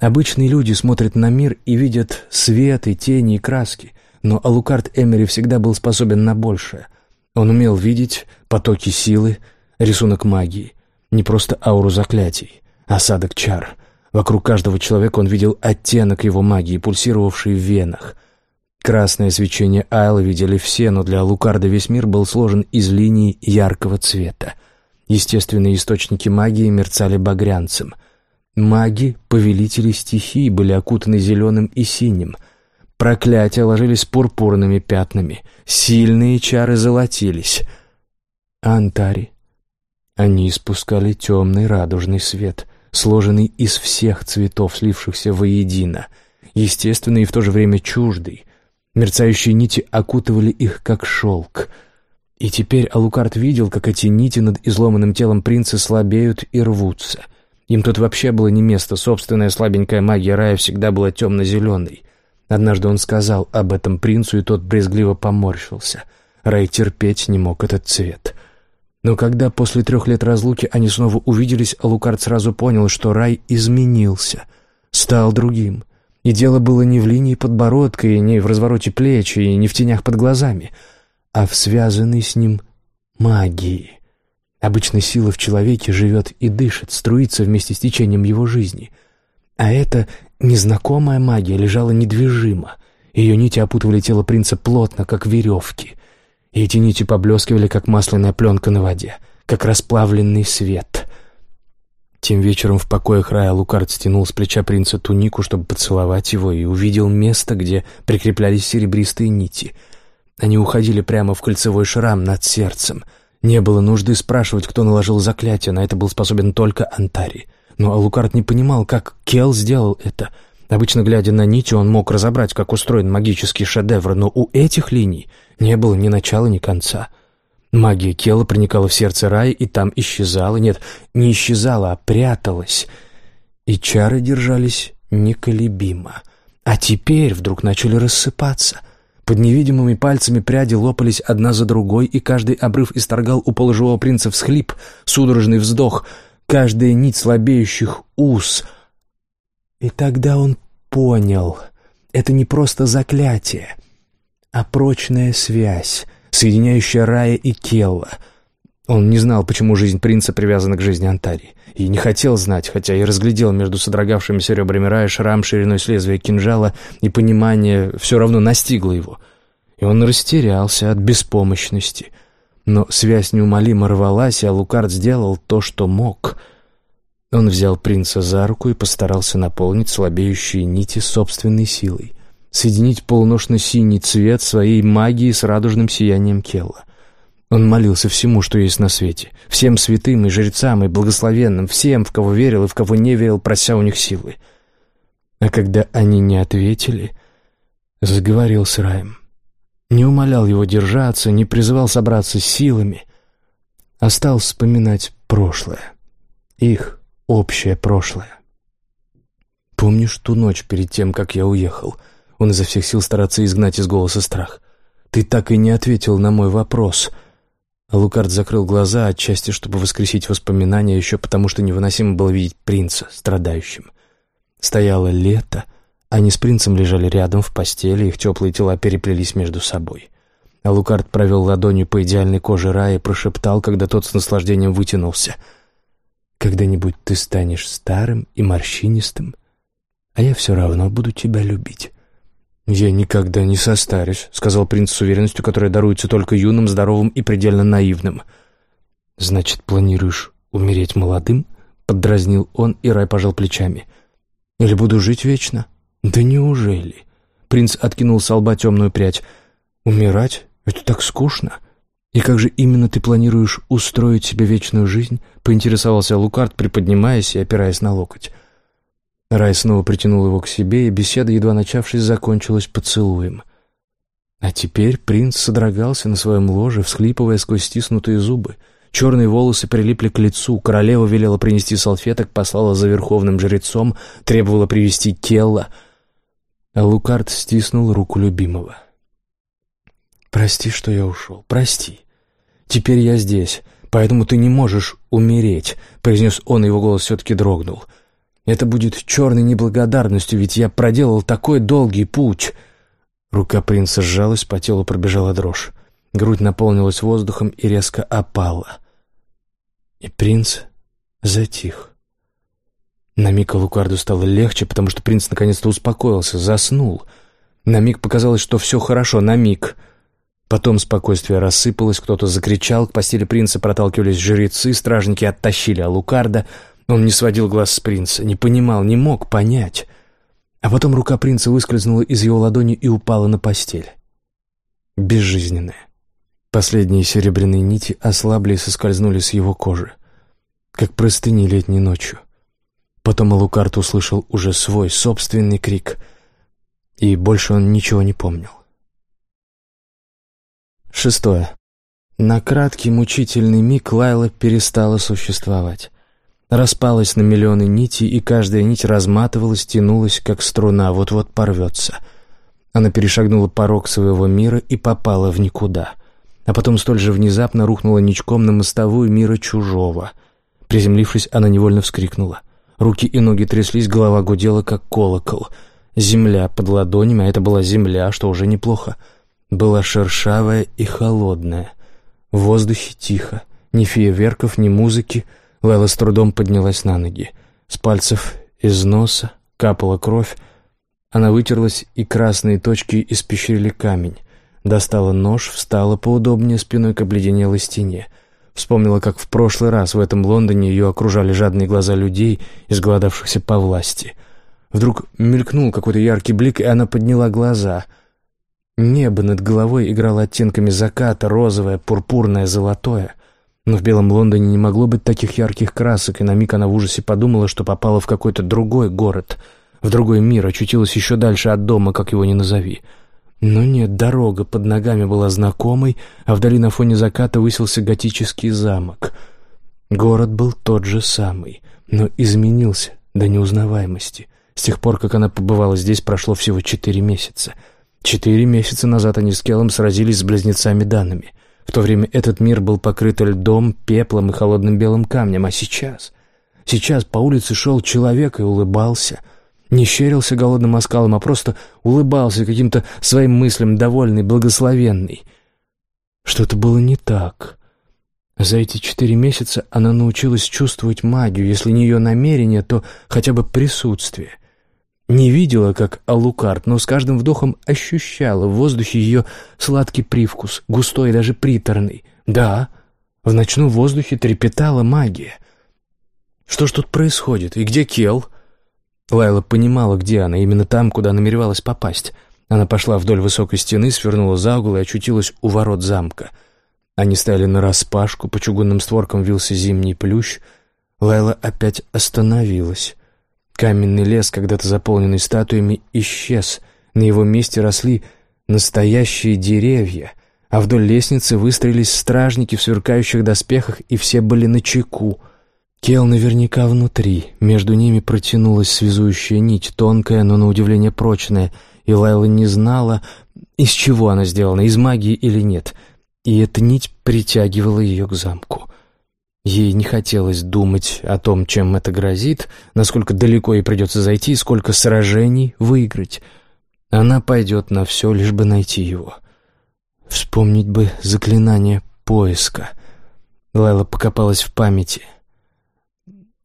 Обычные люди смотрят на мир и видят свет и тени и краски, но Алукард Эмери всегда был способен на большее. Он умел видеть потоки силы, рисунок магии, не просто ауру заклятий, осадок чар. Вокруг каждого человека он видел оттенок его магии, пульсировавший в венах. Красное свечение Айла видели все, но для Лукарда весь мир был сложен из линий яркого цвета. Естественные источники магии мерцали багрянцем. Маги, повелители стихий, были окутаны зеленым и синим. Проклятия ложились пурпурными пятнами. Сильные чары золотились. антари? Они испускали темный радужный свет, сложенный из всех цветов, слившихся воедино, естественный и в то же время чуждый — Мерцающие нити окутывали их, как шелк. И теперь Алукард видел, как эти нити над изломанным телом принца слабеют и рвутся. Им тут вообще было не место, собственная слабенькая магия рая всегда была темно-зеленой. Однажды он сказал об этом принцу, и тот брезгливо поморщился. Рай терпеть не мог этот цвет. Но когда после трех лет разлуки они снова увиделись, Алукард сразу понял, что рай изменился, стал другим — и дело было не в линии подбородка, и не в развороте плеч, и не в тенях под глазами, а в связанной с ним магии. Обычно сила в человеке живет и дышит, струится вместе с течением его жизни. А эта незнакомая магия лежала недвижимо. Ее нити опутывали тело принца плотно, как веревки. И эти нити поблескивали, как масляная пленка на воде, как расплавленный свет — тем вечером в покоях Рая Лукард стянул с плеча принца тунику, чтобы поцеловать его, и увидел место, где прикреплялись серебристые нити. Они уходили прямо в кольцевой шрам над сердцем. Не было нужды спрашивать, кто наложил заклятие, на это был способен только Антари. Но Алукард не понимал, как Кел сделал это. Обычно, глядя на нити, он мог разобрать, как устроен магический шедевр, но у этих линий не было ни начала, ни конца — Магия Кела проникала в сердце рая и там исчезала. Нет, не исчезала, а пряталась. И чары держались неколебимо. А теперь вдруг начали рассыпаться. Под невидимыми пальцами пряди лопались одна за другой, и каждый обрыв исторгал у полуживого принца всхлип, судорожный вздох, каждая нить слабеющих уз. И тогда он понял, это не просто заклятие, а прочная связь, соединяющая Рая и Келла. Он не знал, почему жизнь принца привязана к жизни Антарии, и не хотел знать, хотя и разглядел между содрогавшимися ребрами Рая шрам шириной с лезвия кинжала, и понимание все равно настигло его. И он растерялся от беспомощности. Но связь неумолимо рвалась, а Лукард сделал то, что мог. Он взял принца за руку и постарался наполнить слабеющие нити собственной силой соединить полуношно-синий цвет своей магии с радужным сиянием Келла. Он молился всему, что есть на свете, всем святым и жрецам и благословенным, всем, в кого верил и в кого не верил, прося у них силы. А когда они не ответили, заговорил с Раем. Не умолял его держаться, не призывал собраться силами, а стал вспоминать прошлое, их общее прошлое. «Помнишь ту ночь перед тем, как я уехал?» Он изо всех сил старается изгнать из голоса страх. «Ты так и не ответил на мой вопрос». А Лукард закрыл глаза, отчасти, чтобы воскресить воспоминания, еще потому что невыносимо было видеть принца страдающим. Стояло лето, они с принцем лежали рядом в постели, их теплые тела переплелись между собой. А Лукард провел ладонью по идеальной коже Рая и прошептал, когда тот с наслаждением вытянулся. «Когда-нибудь ты станешь старым и морщинистым, а я все равно буду тебя любить». «Я никогда не состарюсь», — сказал принц с уверенностью, которая даруется только юным, здоровым и предельно наивным. «Значит, планируешь умереть молодым?» — поддразнил он, и Рай пожал плечами. «Или буду жить вечно?» «Да неужели?» Принц откинул с лба темную прядь. «Умирать? Это так скучно!» «И как же именно ты планируешь устроить себе вечную жизнь?» — поинтересовался Лукард, приподнимаясь и опираясь на локоть. Рай снова притянул его к себе, и беседа, едва начавшись, закончилась поцелуем. А теперь принц содрогался на своем ложе, всхлипывая сквозь стиснутые зубы. Черные волосы прилипли к лицу, королева велела принести салфеток, послала за верховным жрецом, требовала привести Келла. А Лукард стиснул руку любимого. «Прости, что я ушел, прости. Теперь я здесь, поэтому ты не можешь умереть», — произнес он, и его голос все-таки дрогнул. — это будет черной неблагодарностью, ведь я проделал такой долгий путь. Рука принца сжалась, по телу пробежала дрожь. Грудь наполнилась воздухом и резко опала. И принц затих. На миг Лукарду стало легче, потому что принц наконец-то успокоился, заснул. На миг показалось, что все хорошо, на миг. Потом спокойствие рассыпалось, кто-то закричал, к постели принца проталкивались жрецы, стражники оттащили Алукарда — он не сводил глаз с принца, не понимал, не мог понять. А потом рука принца выскользнула из его ладони и упала на постель. Безжизненная. Последние серебряные нити ослабли и соскользнули с его кожи, как простыни летней ночью. Потом Алукарт услышал уже свой собственный крик, и больше он ничего не помнил. Шестое. На краткий мучительный миг Лайла перестала существовать распалась на миллионы нитей, и каждая нить разматывалась, тянулась, как струна, вот-вот порвется. Она перешагнула порог своего мира и попала в никуда. А потом столь же внезапно рухнула ничком на мостовую мира чужого. Приземлившись, она невольно вскрикнула. Руки и ноги тряслись, голова гудела, как колокол. Земля под ладонями, а это была земля, что уже неплохо, была шершавая и холодная. В воздухе тихо, ни фейерверков, ни музыки — Лайла с трудом поднялась на ноги. С пальцев из носа капала кровь. Она вытерлась, и красные точки испещрили камень. Достала нож, встала поудобнее спиной к обледенелой стене. Вспомнила, как в прошлый раз в этом Лондоне ее окружали жадные глаза людей, изголодавшихся по власти. Вдруг мелькнул какой-то яркий блик, и она подняла глаза. Небо над головой играло оттенками заката, розовое, пурпурное, золотое — но в Белом Лондоне не могло быть таких ярких красок, и на миг она в ужасе подумала, что попала в какой-то другой город, в другой мир, очутилась еще дальше от дома, как его ни назови. Но нет, дорога под ногами была знакомой, а вдали на фоне заката высился готический замок. Город был тот же самый, но изменился до неузнаваемости. С тех пор, как она побывала здесь, прошло всего четыре месяца. Четыре месяца назад они с Келлом сразились с близнецами Данными — в то время этот мир был покрыт льдом, пеплом и холодным белым камнем, а сейчас... Сейчас по улице шел человек и улыбался. Не щерился голодным оскалом, а просто улыбался каким-то своим мыслям, довольный, благословенный. Что-то было не так. За эти четыре месяца она научилась чувствовать магию, если не ее намерение, то хотя бы присутствие. Не видела, как Алукард, но с каждым вдохом ощущала в воздухе ее сладкий привкус, густой и даже приторный. Да, в ночном воздухе трепетала магия. Что ж тут происходит? И где Кел? Лайла понимала, где она, именно там, куда намеревалась попасть. Она пошла вдоль высокой стены, свернула за угол и очутилась у ворот замка. Они стояли нараспашку, по чугунным створкам вился зимний плющ. Лайла опять остановилась. Каменный лес, когда-то заполненный статуями, исчез. На его месте росли настоящие деревья, а вдоль лестницы выстроились стражники в сверкающих доспехах, и все были на чеку. Кел наверняка внутри. Между ними протянулась связующая нить, тонкая, но на удивление прочная, и Лайла не знала, из чего она сделана, из магии или нет — и эта нить притягивала ее к замку. Ей не хотелось думать о том, чем это грозит, насколько далеко ей придется зайти и сколько сражений выиграть. Она пойдет на все, лишь бы найти его. Вспомнить бы заклинание поиска. Лайла покопалась в памяти.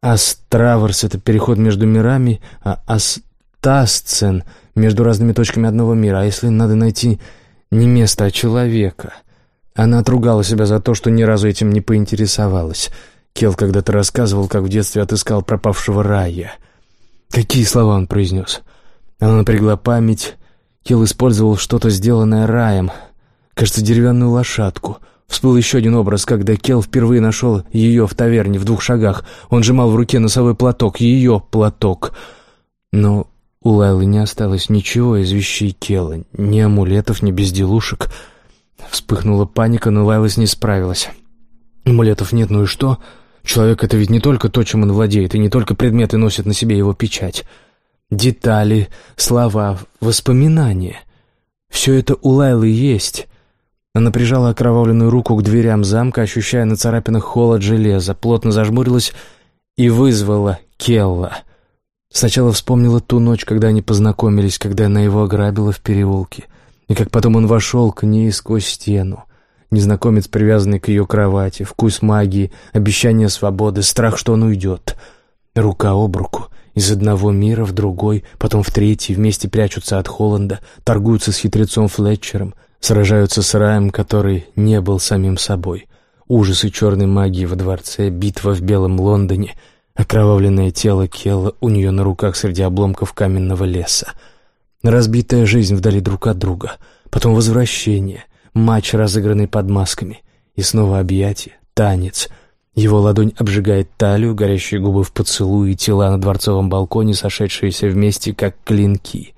Астраверс — это переход между мирами, а Астасцен — между разными точками одного мира. А если надо найти не место, а человека — она отругала себя за то, что ни разу этим не поинтересовалась. Кел когда-то рассказывал, как в детстве отыскал пропавшего рая. Какие слова он произнес? Она напрягла память. Кел использовал что-то, сделанное раем. Кажется, деревянную лошадку. Всплыл еще один образ, когда Кел впервые нашел ее в таверне в двух шагах. Он сжимал в руке носовой платок, ее платок. Но у Лайлы не осталось ничего из вещей Кела, ни амулетов, ни безделушек — Вспыхнула паника, но Лайла с ней справилась. Амулетов нет, ну и что? Человек — это ведь не только то, чем он владеет, и не только предметы носят на себе его печать. Детали, слова, воспоминания. Все это у Лайлы есть. Она прижала окровавленную руку к дверям замка, ощущая на царапинах холод железа, плотно зажмурилась и вызвала Келла. Сначала вспомнила ту ночь, когда они познакомились, когда она его ограбила в переулке — и как потом он вошел к ней сквозь стену. Незнакомец, привязанный к ее кровати, вкус магии, обещание свободы, страх, что он уйдет. Рука об руку, из одного мира в другой, потом в третий, вместе прячутся от Холланда, торгуются с хитрецом Флетчером, сражаются с раем, который не был самим собой. Ужасы черной магии во дворце, битва в Белом Лондоне, окровавленное тело Келла у нее на руках среди обломков каменного леса — Разбитая жизнь вдали друг от друга, потом возвращение, матч, разыгранный под масками, и снова объятие, танец. Его ладонь обжигает талию, горящие губы в поцелуи, тела на дворцовом балконе, сошедшиеся вместе, как клинки.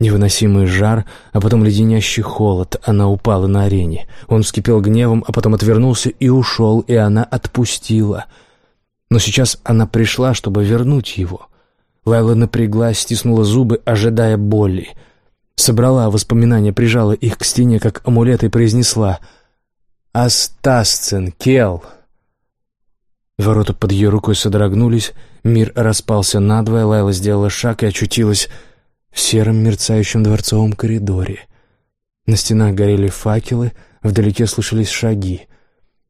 Невыносимый жар, а потом леденящий холод. Она упала на арене. Он вскипел гневом, а потом отвернулся и ушел, и она отпустила. Но сейчас она пришла, чтобы вернуть его — Лайла напряглась, стиснула зубы, ожидая боли. Собрала воспоминания, прижала их к стене, как амулет, и произнесла «Астасцин, Кел!» Ворота под ее рукой содрогнулись, мир распался надвое, Лайла сделала шаг и очутилась в сером мерцающем дворцовом коридоре. На стенах горели факелы, вдалеке слышались шаги.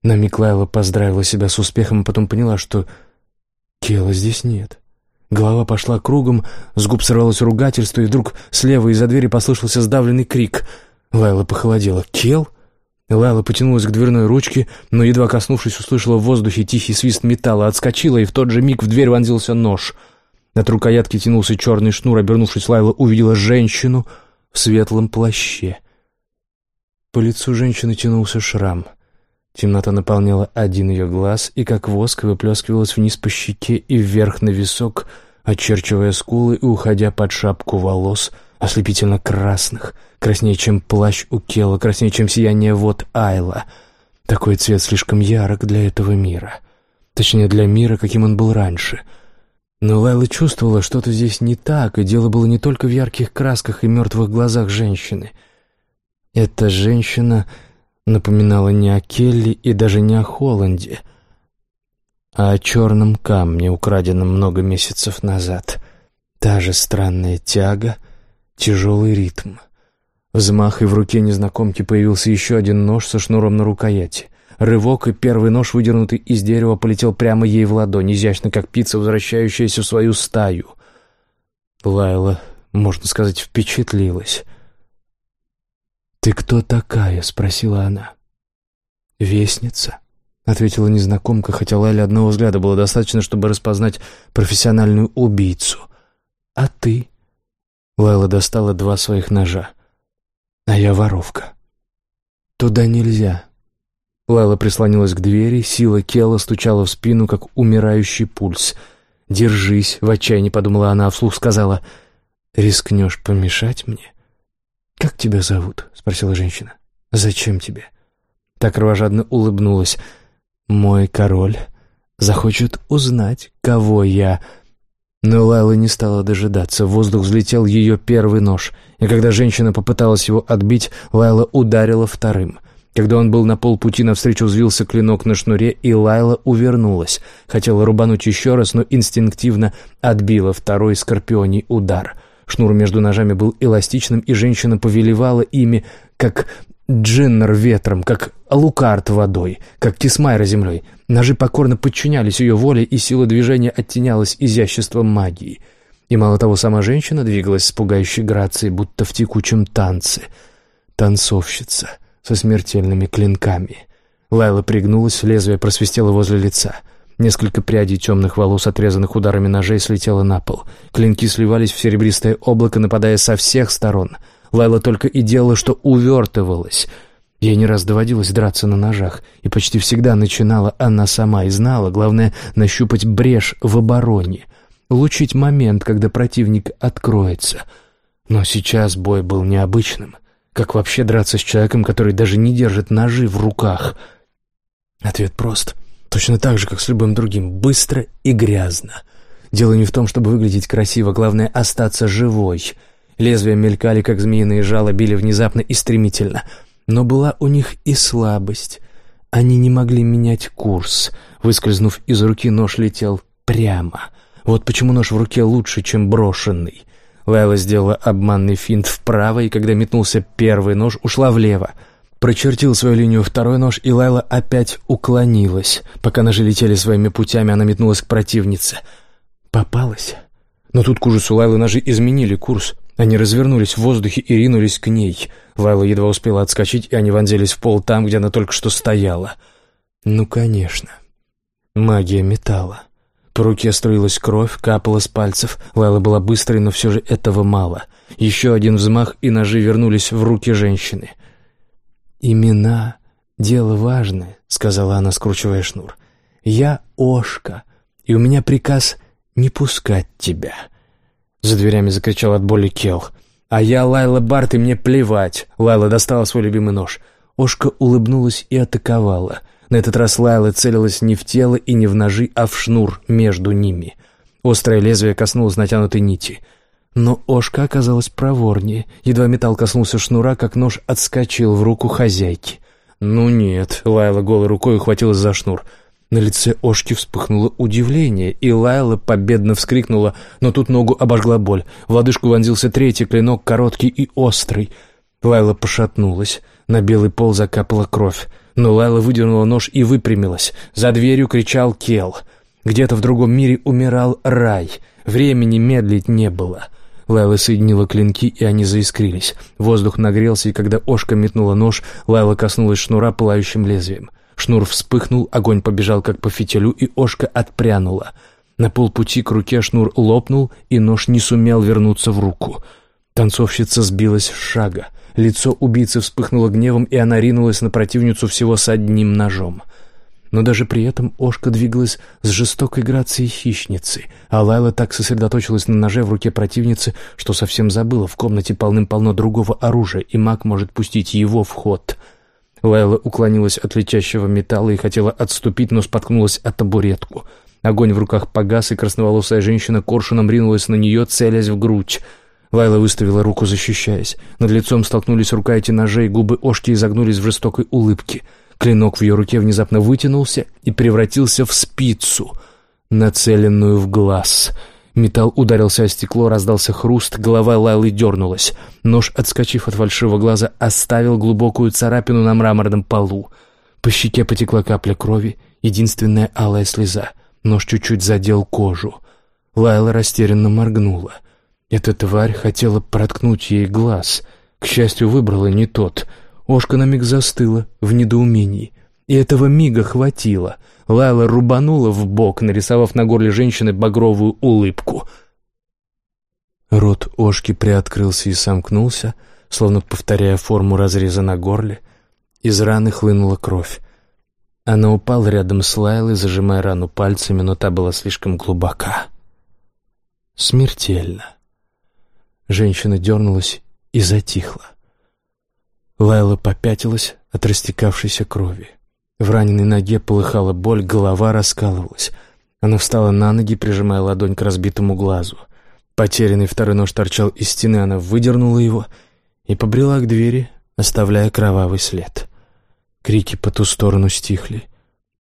На миг Лайла поздравила себя с успехом, а потом поняла, что Кела здесь нет. Голова пошла кругом, с губ сорвалось ругательство, и вдруг слева из-за двери послышался сдавленный крик. Лайла похолодела. «Кел?» Лайла потянулась к дверной ручке, но, едва коснувшись, услышала в воздухе тихий свист металла, отскочила, и в тот же миг в дверь вонзился нож. От рукоятки тянулся черный шнур, обернувшись, Лайла увидела женщину в светлом плаще. По лицу женщины тянулся шрам. Темнота наполняла один ее глаз и, как воск, выплескивалась вниз по щеке и вверх на висок, очерчивая скулы и уходя под шапку волос, ослепительно красных, краснее, чем плащ у Кела, краснее, чем сияние вод Айла. Такой цвет слишком ярок для этого мира. Точнее, для мира, каким он был раньше. Но Лайла чувствовала, что-то здесь не так, и дело было не только в ярких красках и мертвых глазах женщины. Эта женщина напоминала не о Келли и даже не о Холланде, а о черном камне, украденном много месяцев назад. Та же странная тяга, тяжелый ритм. Взмах, и в руке незнакомки появился еще один нож со шнуром на рукояти. Рывок, и первый нож, выдернутый из дерева, полетел прямо ей в ладонь, изящно, как птица, возвращающаяся в свою стаю. Лайла, можно сказать, впечатлилась. «Ты кто такая?» — спросила она. «Вестница», — ответила незнакомка, хотя Лайле одного взгляда было достаточно, чтобы распознать профессиональную убийцу. «А ты?» Лайла достала два своих ножа. «А я воровка». «Туда нельзя». Лайла прислонилась к двери, сила Кела стучала в спину, как умирающий пульс. «Держись», — в отчаянии подумала она, а вслух сказала, «Рискнешь помешать мне?» «Как тебя зовут?» — спросила женщина. «Зачем тебе?» Так кровожадно улыбнулась. «Мой король захочет узнать, кого я...» Но Лайла не стала дожидаться. В воздух взлетел ее первый нож, и когда женщина попыталась его отбить, Лайла ударила вторым. Когда он был на полпути, навстречу взвился клинок на шнуре, и Лайла увернулась. Хотела рубануть еще раз, но инстинктивно отбила второй скорпионий удар. Шнур между ножами был эластичным, и женщина повелевала ими, как джиннер ветром, как лукард водой, как кисмайра землей. Ножи покорно подчинялись ее воле, и сила движения оттенялась изяществом магии. И мало того, сама женщина двигалась с пугающей грацией, будто в текучем танце. Танцовщица — со смертельными клинками. Лайла пригнулась, лезвие просвистело возле лица. Несколько прядей темных волос, отрезанных ударами ножей, слетело на пол. Клинки сливались в серебристое облако, нападая со всех сторон. Лайла только и делала, что увертывалась. Ей не раз доводилось драться на ножах, и почти всегда начинала она сама и знала, главное, нащупать брешь в обороне, улучшить момент, когда противник откроется. Но сейчас бой был необычным. Как вообще драться с человеком, который даже не держит ножи в руках? Ответ прост. Точно так же, как с любым другим. Быстро и грязно. Дело не в том, чтобы выглядеть красиво, главное — остаться живой. Лезвия мелькали, как змеиные жало, били внезапно и стремительно. Но была у них и слабость. Они не могли менять курс. Выскользнув из руки, нож летел прямо. Вот почему нож в руке лучше, чем брошенный. Лайла сделала обманный финт вправо, и когда метнулся первый нож, ушла влево. Прочертил свою линию второй нож, и Лайла опять уклонилась. Пока ножи летели своими путями, она метнулась к противнице. Попалась. Но тут к ужасу Лайлы ножи изменили курс. Они развернулись в воздухе и ринулись к ней. Лайла едва успела отскочить, и они вонзились в пол там, где она только что стояла. Ну, конечно. Магия металла. По руке струилась кровь, капала с пальцев. Лайла была быстрой, но все же этого мало. Еще один взмах, и ножи вернулись в руки женщины. «Имена — дело важное», — сказала она, скручивая шнур. «Я Ошка, и у меня приказ не пускать тебя». За дверями закричал от боли Кел. «А я Лайла Барт, и мне плевать!» Лайла достала свой любимый нож. Ошка улыбнулась и атаковала — на этот раз Лайла целилась не в тело и не в ножи, а в шнур между ними. Острое лезвие коснулось натянутой нити. Но Ошка оказалась проворнее. Едва металл коснулся шнура, как нож отскочил в руку хозяйки. «Ну нет», — Лайла голой рукой ухватилась за шнур. На лице Ошки вспыхнуло удивление, и Лайла победно вскрикнула, но тут ногу обожгла боль. В лодыжку вонзился третий клинок, короткий и острый. Лайла пошатнулась, на белый пол закапала кровь. Но Лайла выдернула нож и выпрямилась. За дверью кричал Кел. Где-то в другом мире умирал рай. Времени медлить не было. Лайла соединила клинки, и они заискрились. Воздух нагрелся, и когда Ошка метнула нож, Лайла коснулась шнура пылающим лезвием. Шнур вспыхнул, огонь побежал как по фитилю, и Ошка отпрянула. На полпути к руке шнур лопнул, и нож не сумел вернуться в руку. Танцовщица сбилась с шага. Лицо убийцы вспыхнуло гневом, и она ринулась на противницу всего с одним ножом. Но даже при этом Ошка двигалась с жестокой грацией хищницы, а Лайла так сосредоточилась на ноже в руке противницы, что совсем забыла, в комнате полным-полно другого оружия, и маг может пустить его в ход. Лайла уклонилась от летящего металла и хотела отступить, но споткнулась о табуретку. Огонь в руках погас, и красноволосая женщина коршуном ринулась на нее, целясь в грудь. Лайла выставила руку, защищаясь. Над лицом столкнулись рукояти ножей, губы Ошки изогнулись в жестокой улыбке. Клинок в ее руке внезапно вытянулся и превратился в спицу, нацеленную в глаз. Металл ударился о стекло, раздался хруст, голова Лайлы дернулась. Нож, отскочив от фальшивого глаза, оставил глубокую царапину на мраморном полу. По щеке потекла капля крови, единственная алая слеза. Нож чуть-чуть задел кожу. Лайла растерянно моргнула. Эта тварь хотела проткнуть ей глаз. К счастью, выбрала не тот. Ошка на миг застыла в недоумении. И этого мига хватило. Лайла рубанула в бок, нарисовав на горле женщины багровую улыбку. Рот Ошки приоткрылся и сомкнулся, словно повторяя форму разреза на горле. Из раны хлынула кровь. Она упала рядом с Лайлой, зажимая рану пальцами, но та была слишком глубока. Смертельно. Женщина дернулась и затихла. Лайла попятилась от растекавшейся крови. В раненой ноге полыхала боль, голова раскалывалась. Она встала на ноги, прижимая ладонь к разбитому глазу. Потерянный второй нож торчал из стены, она выдернула его и побрела к двери, оставляя кровавый след. Крики по ту сторону стихли.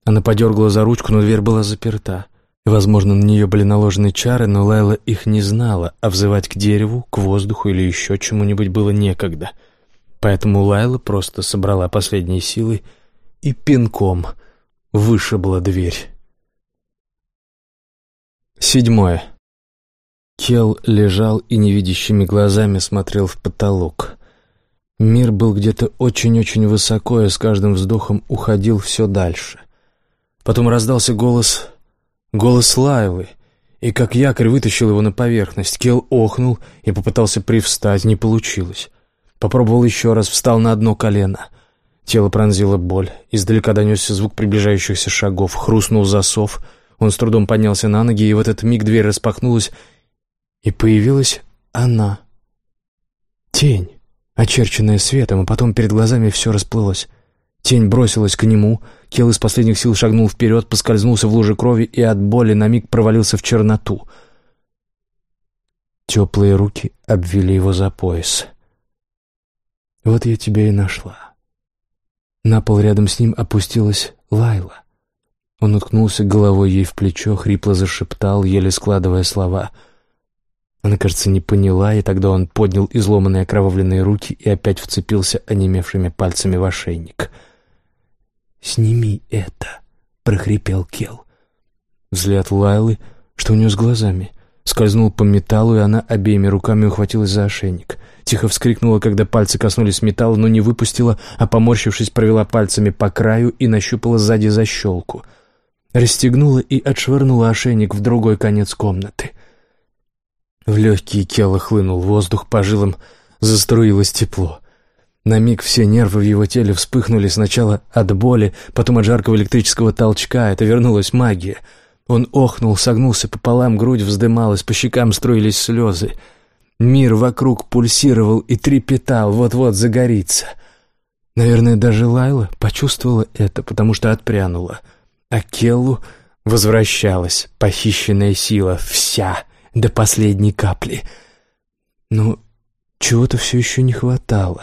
Она подергала за ручку, но дверь была заперта. Возможно, на нее были наложены чары, но Лайла их не знала, а взывать к дереву, к воздуху или еще чему-нибудь было некогда. Поэтому Лайла просто собрала последние силы и пинком вышибла дверь. Седьмое. Кел лежал и невидящими глазами смотрел в потолок. Мир был где-то очень-очень высоко и с каждым вздохом уходил все дальше. Потом раздался голос Голос Лайлы, и как якорь вытащил его на поверхность. Кел охнул и попытался привстать, не получилось. Попробовал еще раз, встал на одно колено. Тело пронзило боль. Издалека донесся звук приближающихся шагов. Хрустнул засов. Он с трудом поднялся на ноги, и в этот миг дверь распахнулась, и появилась она. Тень, очерченная светом, а потом перед глазами все расплылось. Тень бросилась к нему, Кел из последних сил шагнул вперед, поскользнулся в луже крови и от боли на миг провалился в черноту. Теплые руки обвели его за пояс. «Вот я тебя и нашла». На пол рядом с ним опустилась Лайла. Он уткнулся головой ей в плечо, хрипло зашептал, еле складывая слова. Она, кажется, не поняла, и тогда он поднял изломанные окровавленные руки и опять вцепился онемевшими пальцами в ошейник — «Сними это!» — прохрипел Кел. Взгляд Лайлы, что у нее с глазами, скользнул по металлу, и она обеими руками ухватилась за ошейник. Тихо вскрикнула, когда пальцы коснулись металла, но не выпустила, а, поморщившись, провела пальцами по краю и нащупала сзади защелку. Расстегнула и отшвырнула ошейник в другой конец комнаты. В легкие Кела хлынул воздух, по жилам заструилось тепло. На миг все нервы в его теле вспыхнули сначала от боли, потом от жаркого электрического толчка. Это вернулась магия. Он охнул, согнулся пополам, грудь вздымалась, по щекам струились слезы. Мир вокруг пульсировал и трепетал, вот-вот загорится. Наверное, даже Лайла почувствовала это, потому что отпрянула. А Келлу возвращалась похищенная сила, вся, до последней капли. Но чего-то все еще не хватало.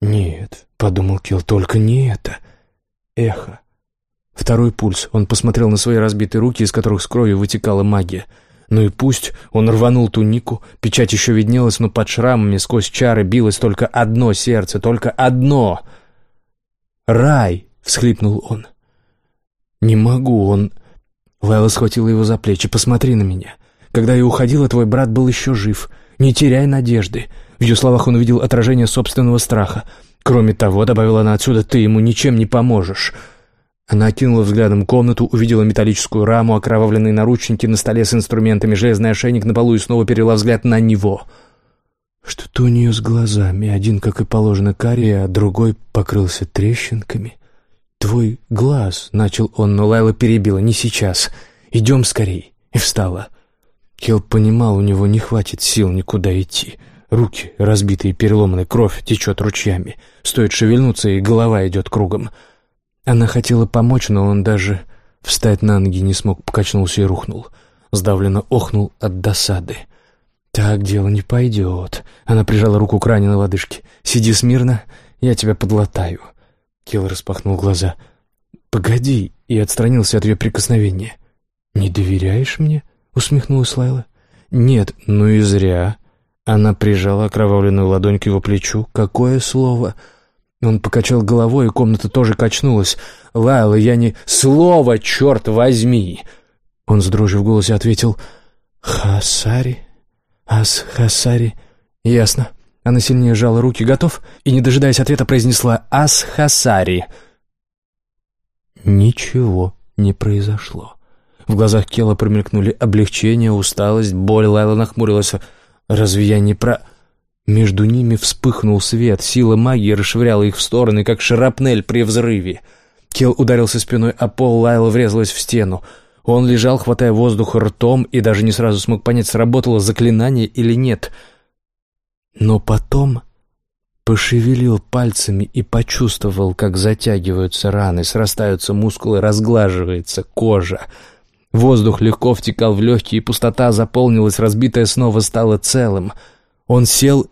«Нет», — подумал Килл, — «только не это. Эхо». Второй пульс. Он посмотрел на свои разбитые руки, из которых с кровью вытекала магия. Ну и пусть. Он рванул тунику. Печать еще виднелась, но под шрамами сквозь чары билось только одно сердце, только одно. «Рай!» — всхлипнул он. «Не могу, он...» Лайла схватила его за плечи. «Посмотри на меня. Когда я уходила, твой брат был еще жив. Не теряй надежды. В ее словах он увидел отражение собственного страха. «Кроме того», — добавила она отсюда, — «ты ему ничем не поможешь». Она окинула взглядом комнату, увидела металлическую раму, окровавленные наручники на столе с инструментами, железный ошейник на полу и снова перевела взгляд на него. Что-то у нее с глазами, один, как и положено, карий, а другой покрылся трещинками. «Твой глаз», — начал он, но Лайла перебила, — «не сейчас. Идем скорей». И встала. Келл понимал, у него не хватит сил никуда идти. Руки разбитые, переломаны, кровь течет ручьями. Стоит шевельнуться, и голова идет кругом. Она хотела помочь, но он даже встать на ноги не смог, покачнулся и рухнул. Сдавленно охнул от досады. «Так дело не пойдет». Она прижала руку к раненой лодыжке. «Сиди смирно, я тебя подлатаю». Килл распахнул глаза. «Погоди», и отстранился от ее прикосновения. «Не доверяешь мне?» — усмехнулась Лайла. «Нет, ну и зря. Она прижала окровавленную ладонь к его плечу. «Какое слово?» Он покачал головой, и комната тоже качнулась. «Лайла, я не...» «Слово, черт возьми!» Он с дрожью в голосе ответил. «Хасари? Ас-Хасари?» «Ясно». Она сильнее сжала руки. «Готов?» И, не дожидаясь ответа, произнесла «Ас-Хасари». Ничего не произошло. В глазах Кела промелькнули облегчение, усталость, боль. Лайла нахмурилась. Разве я не про... Между ними вспыхнул свет, сила магии расшвыряла их в стороны, как шарапнель при взрыве. Кел ударился спиной, а пол Лайла врезалась в стену. Он лежал, хватая воздух ртом, и даже не сразу смог понять, сработало заклинание или нет. Но потом пошевелил пальцами и почувствовал, как затягиваются раны, срастаются мускулы, разглаживается кожа. Воздух легко втекал в легкие, пустота заполнилась, разбитая снова стала целым. Он сел,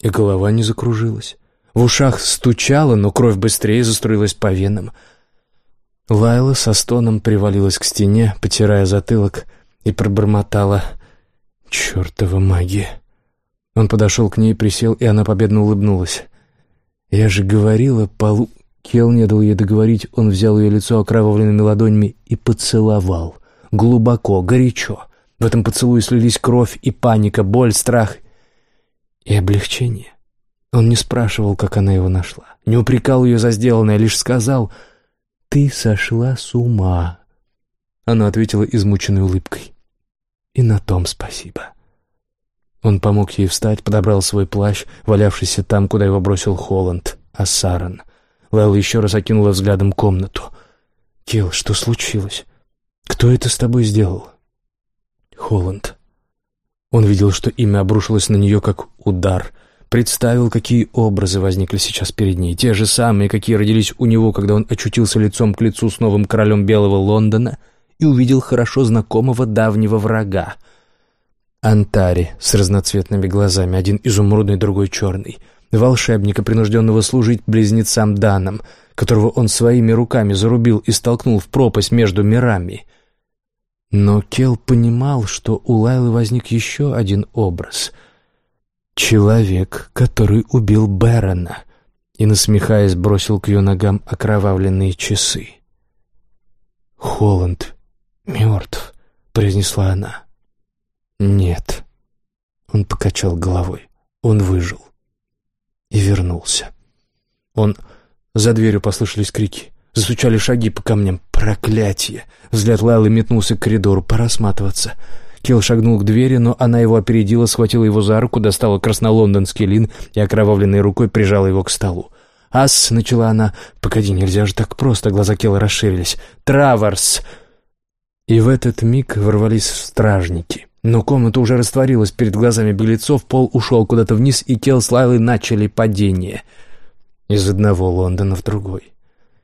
и голова не закружилась. В ушах стучало, но кровь быстрее заструилась по венам. Лайла со стоном привалилась к стене, потирая затылок, и пробормотала «Чёртова магия!». Он подошел к ней, присел, и она победно улыбнулась. «Я же говорила, полу...» Кел не дал ей договорить, он взял ее лицо окровавленными ладонями и поцеловал. Глубоко, горячо. В этом поцелуе слились кровь и паника, боль, страх и облегчение. Он не спрашивал, как она его нашла, не упрекал ее за сделанное, лишь сказал «Ты сошла с ума». Она ответила измученной улыбкой. «И на том спасибо». Он помог ей встать, подобрал свой плащ, валявшийся там, куда его бросил Холланд, а Саран. Лайла еще раз окинула взглядом комнату. «Килл, что случилось? Кто это с тобой сделал?» «Холланд». Он видел, что имя обрушилось на нее, как удар — Представил, какие образы возникли сейчас перед ней, те же самые, какие родились у него, когда он очутился лицом к лицу с новым королем Белого Лондона и увидел хорошо знакомого давнего врага. Антари с разноцветными глазами, один изумрудный, другой черный. Волшебника, принужденного служить близнецам Данам, которого он своими руками зарубил и столкнул в пропасть между мирами. Но Кел понимал, что у Лайлы возник еще один образ — «Человек, который убил Бэрона», и, насмехаясь, бросил к ее ногам окровавленные часы. «Холланд мертв», — произнесла она. «Нет». Он покачал головой. Он выжил. И вернулся. Он... За дверью послышались крики. Застучали шаги по камням. Проклятие! Взгляд Лайлы метнулся к коридору. Пора сматываться. Килл шагнул к двери, но она его опередила, схватила его за руку, достала краснолондонский лин и окровавленной рукой прижала его к столу. «Ас!» — начала она. «Погоди, нельзя же так просто!» Глаза Килла расширились. «Траверс!» И в этот миг ворвались стражники. Но комната уже растворилась перед глазами беглецов, пол ушел куда-то вниз, и Кел с Лайлой начали падение. Из одного Лондона в другой.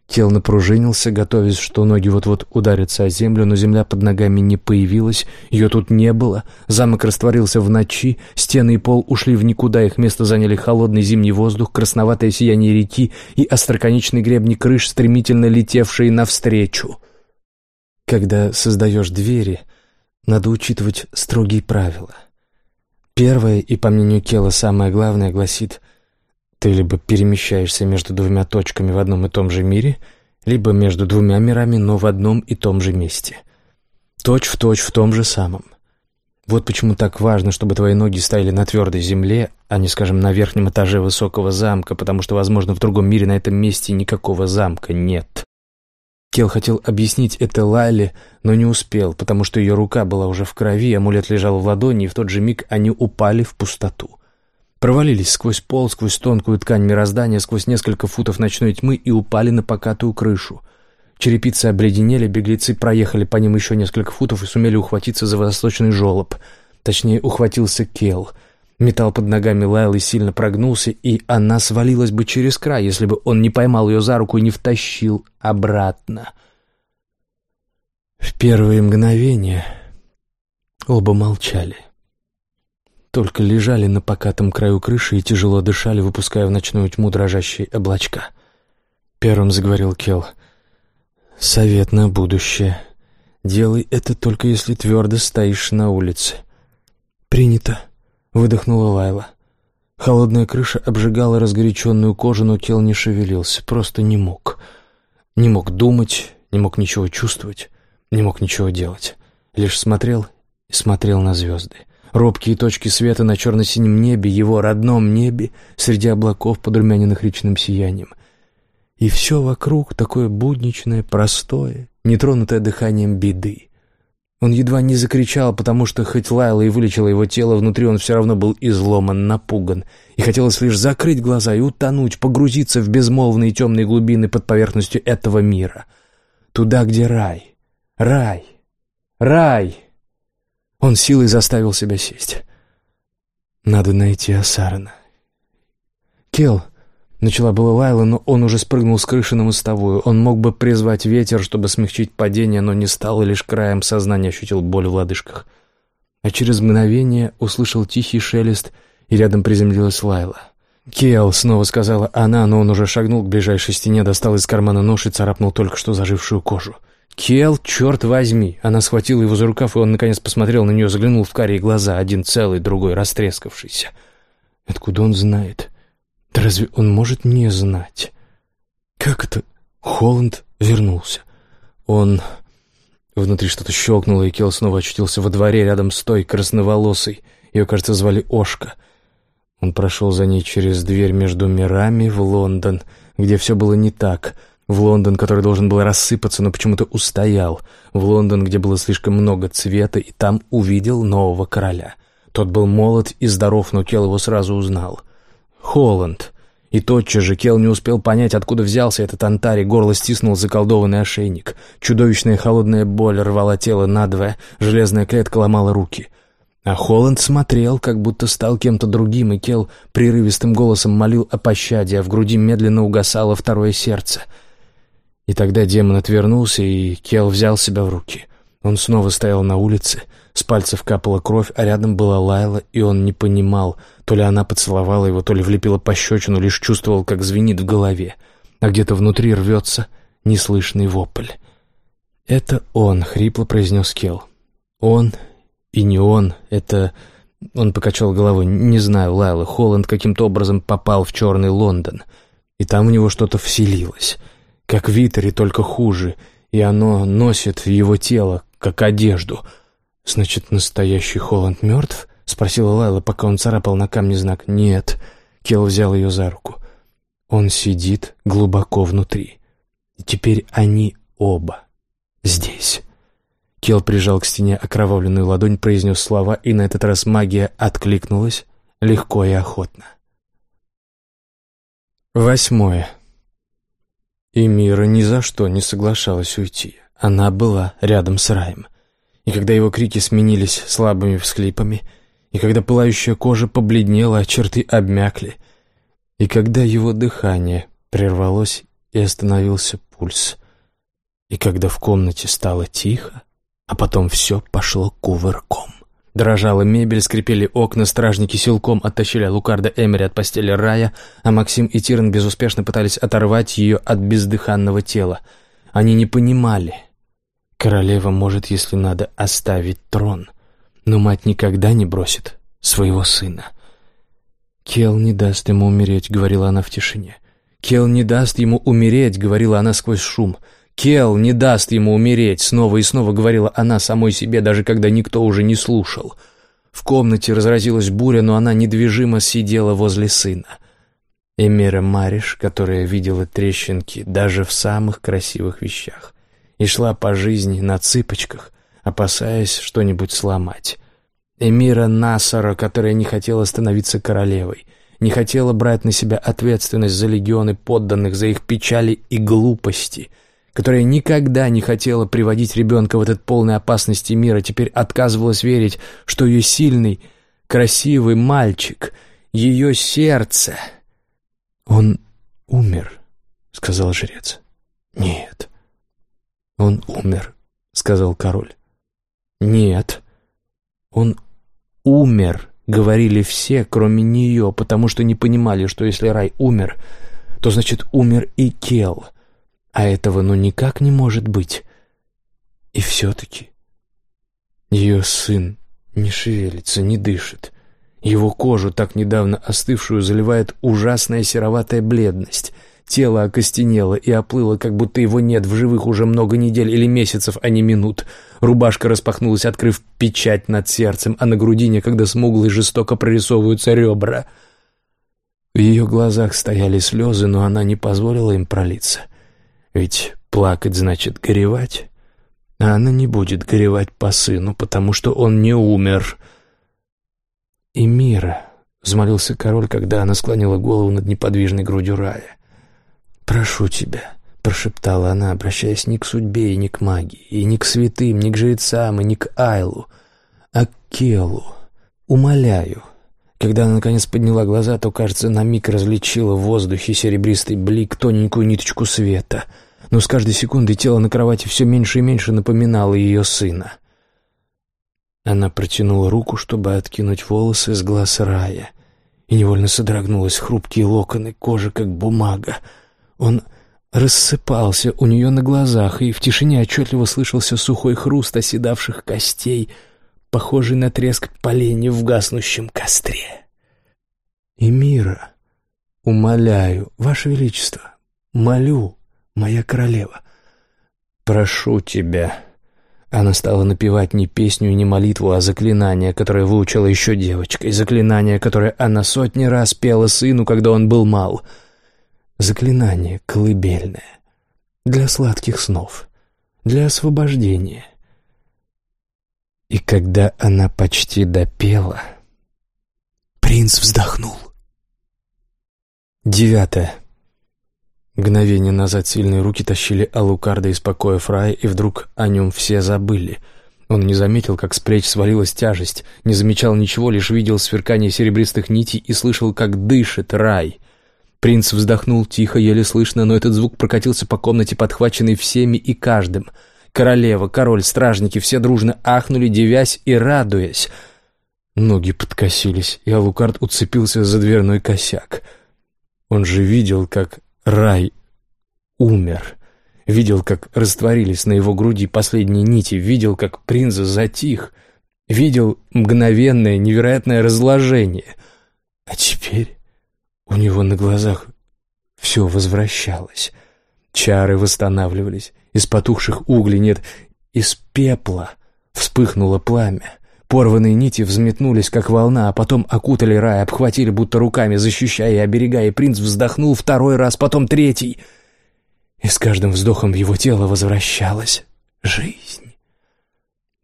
Тело напружинился, готовясь, что ноги вот-вот ударятся о землю, но земля под ногами не появилась, ее тут не было. Замок растворился в ночи, стены и пол ушли в никуда, их место заняли холодный зимний воздух, красноватое сияние реки и остроконечные гребни крыш, стремительно летевшие навстречу. Когда создаешь двери, надо учитывать строгие правила. Первое, и по мнению Кела самое главное, гласит — ты либо перемещаешься между двумя точками в одном и том же мире, либо между двумя мирами, но в одном и том же месте. Точь в точь в том же самом. Вот почему так важно, чтобы твои ноги стояли на твердой земле, а не, скажем, на верхнем этаже высокого замка, потому что, возможно, в другом мире на этом месте никакого замка нет. Кел хотел объяснить это Лайле, но не успел, потому что ее рука была уже в крови, амулет лежал в ладони, и в тот же миг они упали в пустоту провалились сквозь пол, сквозь тонкую ткань мироздания, сквозь несколько футов ночной тьмы и упали на покатую крышу. Черепицы обледенели, беглецы проехали по ним еще несколько футов и сумели ухватиться за восточный желоб. Точнее, ухватился Кел. Металл под ногами Лайлы сильно прогнулся, и она свалилась бы через край, если бы он не поймал ее за руку и не втащил обратно. В первые мгновения оба молчали только лежали на покатом краю крыши и тяжело дышали, выпуская в ночную тьму дрожащие облачка. Первым заговорил Кел. «Совет на будущее. Делай это только если твердо стоишь на улице». «Принято», — выдохнула Лайла. Холодная крыша обжигала разгоряченную кожу, но Кел не шевелился, просто не мог. Не мог думать, не мог ничего чувствовать, не мог ничего делать. Лишь смотрел и смотрел на звезды. Робкие точки света на черно-синем небе, его родном небе, среди облаков, подрумяненных речным сиянием. И все вокруг такое будничное, простое, нетронутое дыханием беды. Он едва не закричал, потому что хоть Лайла и вылечила его тело, внутри он все равно был изломан, напуган, и хотелось лишь закрыть глаза и утонуть, погрузиться в безмолвные темные глубины под поверхностью этого мира. Туда, где рай. Рай. Рай. Он силой заставил себя сесть. Надо найти Асарана. Кел, начала была Лайла, но он уже спрыгнул с крыши на мостовую. Он мог бы призвать ветер, чтобы смягчить падение, но не стал и лишь краем сознания ощутил боль в лодыжках. А через мгновение услышал тихий шелест, и рядом приземлилась Лайла. «Кел», — снова сказала она, но он уже шагнул к ближайшей стене, достал из кармана нож и царапнул только что зажившую кожу. «Кел, черт возьми!» Она схватила его за рукав, и он наконец посмотрел на нее, заглянул в карие глаза, один целый, другой растрескавшийся. Откуда он знает? Да разве он может не знать? Как это? Холланд вернулся. Он... Внутри что-то щелкнуло, и Кел снова очутился во дворе рядом с той красноволосой. Ее, кажется, звали Ошка. Он прошел за ней через дверь между мирами в Лондон, где все было не так — в Лондон, который должен был рассыпаться, но почему-то устоял. В Лондон, где было слишком много цвета, и там увидел нового короля. Тот был молод и здоров, но Кел его сразу узнал. Холланд. И тотчас же Кел не успел понять, откуда взялся этот антарий, горло стиснул заколдованный ошейник. Чудовищная холодная боль рвала тело надвое, железная клетка ломала руки. А Холланд смотрел, как будто стал кем-то другим, и Кел прерывистым голосом молил о пощаде, а в груди медленно угасало второе сердце — и тогда демон отвернулся, и Кел взял себя в руки. Он снова стоял на улице, с пальцев капала кровь, а рядом была Лайла, и он не понимал, то ли она поцеловала его, то ли влепила пощечину, лишь чувствовал, как звенит в голове, а где-то внутри рвется неслышный вопль. «Это он», — хрипло произнес Кел. «Он и не он, это...» Он покачал головой. «Не знаю, Лайла, Холланд каким-то образом попал в черный Лондон, и там у него что-то вселилось» как Витари, только хуже, и оно носит его тело, как одежду. Значит, настоящий Холланд мертв? Спросила Лайла, пока он царапал на камне знак. Нет. Кел взял ее за руку. Он сидит глубоко внутри. И теперь они оба здесь. Кел прижал к стене окровавленную ладонь, произнес слова, и на этот раз магия откликнулась легко и охотно. Восьмое. И Мира ни за что не соглашалась уйти. Она была рядом с раем. И когда его крики сменились слабыми всхлипами, и когда пылающая кожа побледнела, а черты обмякли, и когда его дыхание прервалось и остановился пульс, и когда в комнате стало тихо, а потом все пошло кувырком. Дрожала мебель, скрипели окна, стражники силком оттащили Лукарда Эмери от постели рая, а Максим и Тиран безуспешно пытались оторвать ее от бездыханного тела. Они не понимали. Королева может, если надо, оставить трон, но мать никогда не бросит своего сына. «Кел не даст ему умереть», — говорила она в тишине. «Кел не даст ему умереть», — говорила она сквозь шум. Кел не даст ему умереть, снова и снова говорила она самой себе, даже когда никто уже не слушал. В комнате разразилась буря, но она недвижимо сидела возле сына. Эмира Мариш, которая видела трещинки даже в самых красивых вещах, и шла по жизни на цыпочках, опасаясь что-нибудь сломать. Эмира Насара, которая не хотела становиться королевой, не хотела брать на себя ответственность за легионы подданных, за их печали и глупости — которая никогда не хотела приводить ребенка в этот полный опасности мир, а теперь отказывалась верить, что ее сильный, красивый мальчик, ее сердце... «Он умер», — сказал жрец. «Нет». «Он умер», — сказал король. «Нет». «Он умер», — говорили все, кроме нее, потому что не понимали, что если рай умер, то значит умер и Кел — а этого ну никак не может быть. И все-таки ее сын не шевелится, не дышит. Его кожу, так недавно остывшую, заливает ужасная сероватая бледность. Тело окостенело и оплыло, как будто его нет в живых уже много недель или месяцев, а не минут. Рубашка распахнулась, открыв печать над сердцем, а на грудине, когда смуглые жестоко прорисовываются ребра. В ее глазах стояли слезы, но она не позволила им пролиться — ведь плакать значит горевать. а она не будет горевать по сыну, потому что он не умер. И мира, — взмолился король, когда она склонила голову над неподвижной грудью рая. «Прошу тебя», — прошептала она, обращаясь не к судьбе и не к магии, и не к святым, не к жрецам, и не к Айлу, а к Келу. «Умоляю». Когда она наконец подняла глаза, то, кажется, на миг различила в воздухе серебристый блик, тоненькую ниточку света. Но с каждой секундой тело на кровати все меньше и меньше напоминало ее сына. Она протянула руку, чтобы откинуть волосы с глаз рая, и невольно содрогнулась хрупкие локоны кожи, как бумага. Он рассыпался у нее на глазах, и в тишине отчетливо слышался сухой хруст оседавших костей — похожий на треск поленья в гаснущем костре. И мира, умоляю, Ваше Величество, молю, моя королева, прошу тебя». Она стала напевать не песню и не молитву, а заклинание, которое выучила еще девочкой, заклинание, которое она сотни раз пела сыну, когда он был мал. Заклинание колыбельное, для сладких снов, для освобождения — и когда она почти допела, принц вздохнул. Девятое. Мгновение назад сильные руки тащили Алукарда из покоя Фрая, и вдруг о нем все забыли. Он не заметил, как с плеч свалилась тяжесть, не замечал ничего, лишь видел сверкание серебристых нитей и слышал, как дышит рай. Принц вздохнул тихо, еле слышно, но этот звук прокатился по комнате, подхваченный всеми и каждым — Королева, король, стражники все дружно ахнули, девясь и радуясь. Ноги подкосились, и Алукард уцепился за дверной косяк. Он же видел, как рай умер. Видел, как растворились на его груди последние нити. Видел, как принц затих. Видел мгновенное, невероятное разложение. А теперь у него на глазах все возвращалось. Чары восстанавливались. Из потухших углей нет, из пепла вспыхнуло пламя. Порванные нити взметнулись, как волна, а потом окутали рай, обхватили будто руками, защищая и оберегая. Принц вздохнул второй раз, потом третий. И с каждым вздохом в его тело возвращалась жизнь.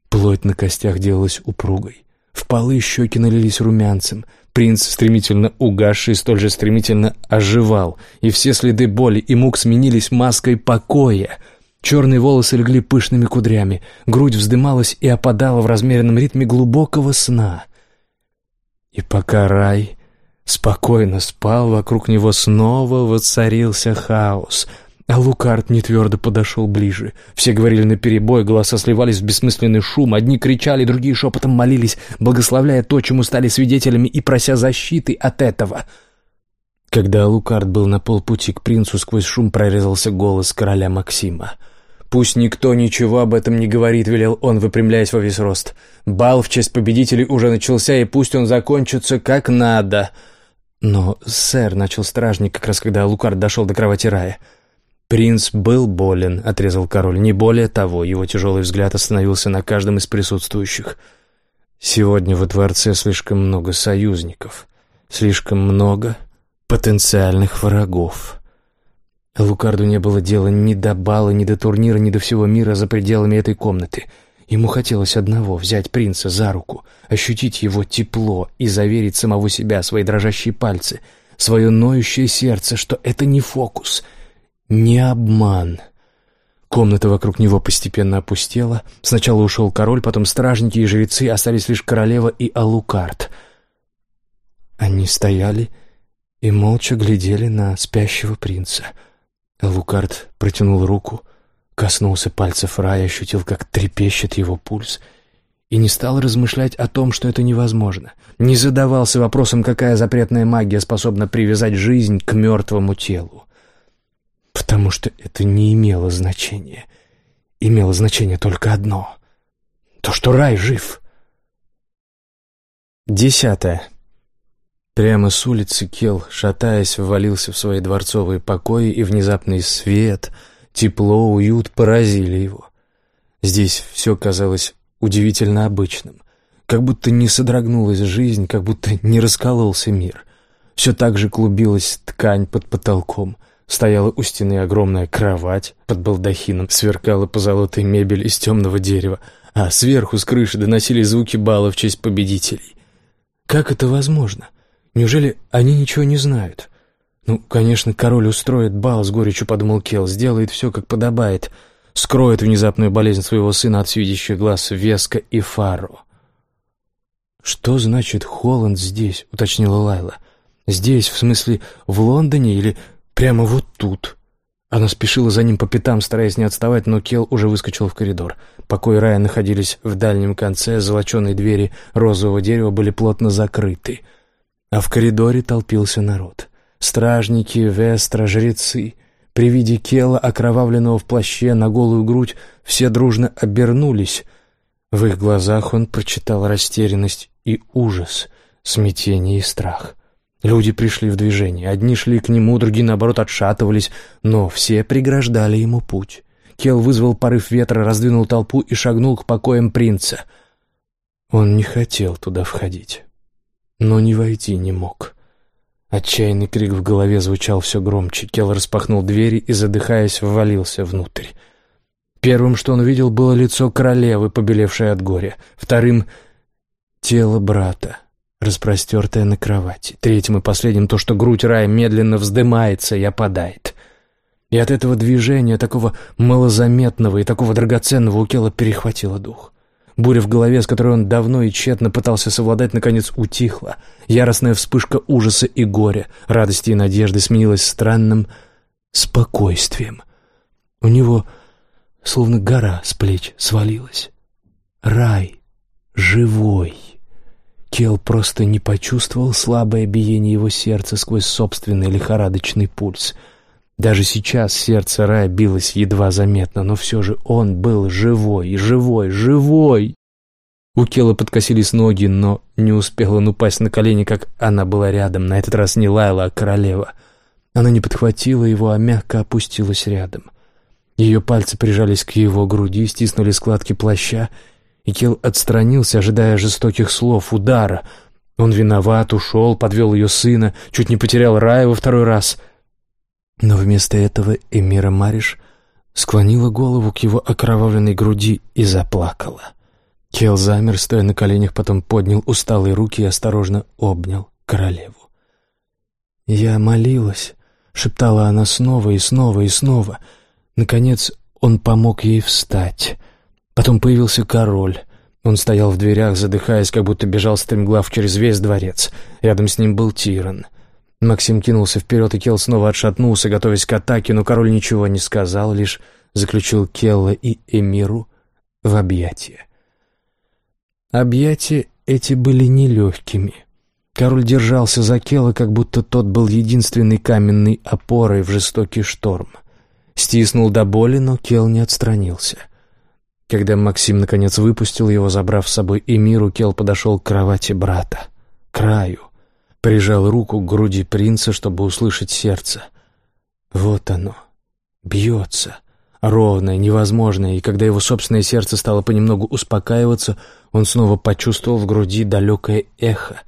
Плоть на костях делалась упругой. В полы щеки налились румянцем. Принц, стремительно угасший, столь же стремительно оживал, и все следы боли и мук сменились маской покоя — Черные волосы легли пышными кудрями, грудь вздымалась и опадала в размеренном ритме глубокого сна. И пока рай спокойно спал, вокруг него снова воцарился хаос, а Лукард нетвердо подошел ближе. Все говорили наперебой, голоса сливались в бессмысленный шум, одни кричали, другие шепотом молились, благословляя то, чему стали свидетелями, и прося защиты от этого — когда Лукард был на полпути к принцу, сквозь шум прорезался голос короля Максима. «Пусть никто ничего об этом не говорит», — велел он, выпрямляясь во весь рост. «Бал в честь победителей уже начался, и пусть он закончится как надо». «Но, сэр», — начал стражник, как раз когда Лукард дошел до кровати Рая. «Принц был болен», — отрезал король. «Не более того, его тяжелый взгляд остановился на каждом из присутствующих. Сегодня во дворце слишком много союзников, слишком много потенциальных врагов». Лукарду не было дела ни до бала, ни до турнира, ни до всего мира за пределами этой комнаты. Ему хотелось одного — взять принца за руку, ощутить его тепло и заверить самого себя, свои дрожащие пальцы, свое ноющее сердце, что это не фокус, не обман. Комната вокруг него постепенно опустела. Сначала ушел король, потом стражники и жрецы, остались лишь королева и Алукард. Они стояли и молча глядели на спящего принца — Лукард протянул руку, коснулся пальцев Рая, ощутил, как трепещет его пульс, и не стал размышлять о том, что это невозможно. Не задавался вопросом, какая запретная магия способна привязать жизнь к мертвому телу. Потому что это не имело значения. Имело значение только одно — то, что рай жив. Десятое. Прямо с улицы Кел, шатаясь, ввалился в свои дворцовые покои, и внезапный свет, тепло, уют поразили его. Здесь все казалось удивительно обычным, как будто не содрогнулась жизнь, как будто не раскололся мир. Все так же клубилась ткань под потолком, Стояла у стены огромная кровать, под балдахином сверкала позолотой мебель из темного дерева, а сверху с крыши доносились звуки бала в честь победителей. Как это возможно? Неужели они ничего не знают? Ну, конечно, король устроит бал, с горечью подумал Кел, сделает все, как подобает, скроет внезапную болезнь своего сына от свидящих глаз Веска и Фару. «Что значит Холланд здесь?» — уточнила Лайла. «Здесь, в смысле, в Лондоне или прямо вот тут?» Она спешила за ним по пятам, стараясь не отставать, но Кел уже выскочил в коридор. Покой Рая находились в дальнем конце, золоченые двери розового дерева были плотно закрыты. А в коридоре толпился народ. Стражники, вестра, жрецы. При виде Кела, окровавленного в плаще на голую грудь, все дружно обернулись. В их глазах он прочитал растерянность и ужас, смятение и страх. Люди пришли в движение. Одни шли к нему, другие, наоборот, отшатывались, но все преграждали ему путь. Кел вызвал порыв ветра, раздвинул толпу и шагнул к покоям принца. Он не хотел туда входить, но не войти не мог. Отчаянный крик в голове звучал все громче. Кел распахнул двери и, задыхаясь, ввалился внутрь. Первым, что он увидел, было лицо королевы, побелевшее от горя. Вторым — тело брата, распростертое на кровати. Третьим и последним — то, что грудь рая медленно вздымается и опадает. И от этого движения, такого малозаметного и такого драгоценного, у Кела перехватило дух. Буря в голове, с которой он давно и тщетно пытался совладать, наконец утихла. Яростная вспышка ужаса и горя, радости и надежды сменилась странным спокойствием. У него словно гора с плеч свалилась. Рай живой. Кел просто не почувствовал слабое биение его сердца сквозь собственный лихорадочный пульс. Даже сейчас сердце Рая билось едва заметно, но все же он был живой, живой, живой. У Кела подкосились ноги, но не успел он упасть на колени, как она была рядом, на этот раз не Лайла, а королева. Она не подхватила его, а мягко опустилась рядом. Ее пальцы прижались к его груди, стиснули складки плаща, и Кел отстранился, ожидая жестоких слов, удара. Он виноват, ушел, подвел ее сына, чуть не потерял рая во второй раз. Но вместо этого Эмира Мариш склонила голову к его окровавленной груди и заплакала. Кел замер, стоя на коленях, потом поднял усталые руки и осторожно обнял королеву. «Я молилась», — шептала она снова и снова и снова — Наконец он помог ей встать. Потом появился король. Он стоял в дверях, задыхаясь, как будто бежал стремглав через весь дворец. Рядом с ним был Тиран. Максим кинулся вперед, и Кел снова отшатнулся, готовясь к атаке, но король ничего не сказал, лишь заключил Келла и Эмиру в объятия. Объятия эти были нелегкими. Король держался за Келла, как будто тот был единственной каменной опорой в жестокий шторм. Стиснул до боли, но Кел не отстранился. Когда Максим наконец выпустил его, забрав с собой Эмиру, Кел подошел к кровати брата, к краю, прижал руку к груди принца, чтобы услышать сердце. Вот оно, бьется, ровное, невозможное, и когда его собственное сердце стало понемногу успокаиваться, он снова почувствовал в груди далекое эхо,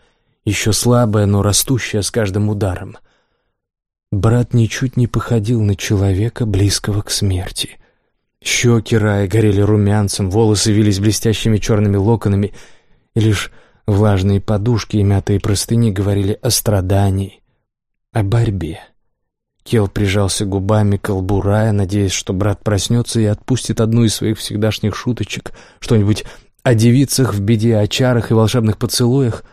еще слабое, но растущее с каждым ударом. Брат ничуть не походил на человека, близкого к смерти. Щеки Рая горели румянцем, волосы вились блестящими черными локонами, и лишь влажные подушки и мятые простыни говорили о страдании, о борьбе. Кел прижался губами к лбу Рая, надеясь, что брат проснется и отпустит одну из своих всегдашних шуточек, что-нибудь о девицах в беде, о чарах и волшебных поцелуях.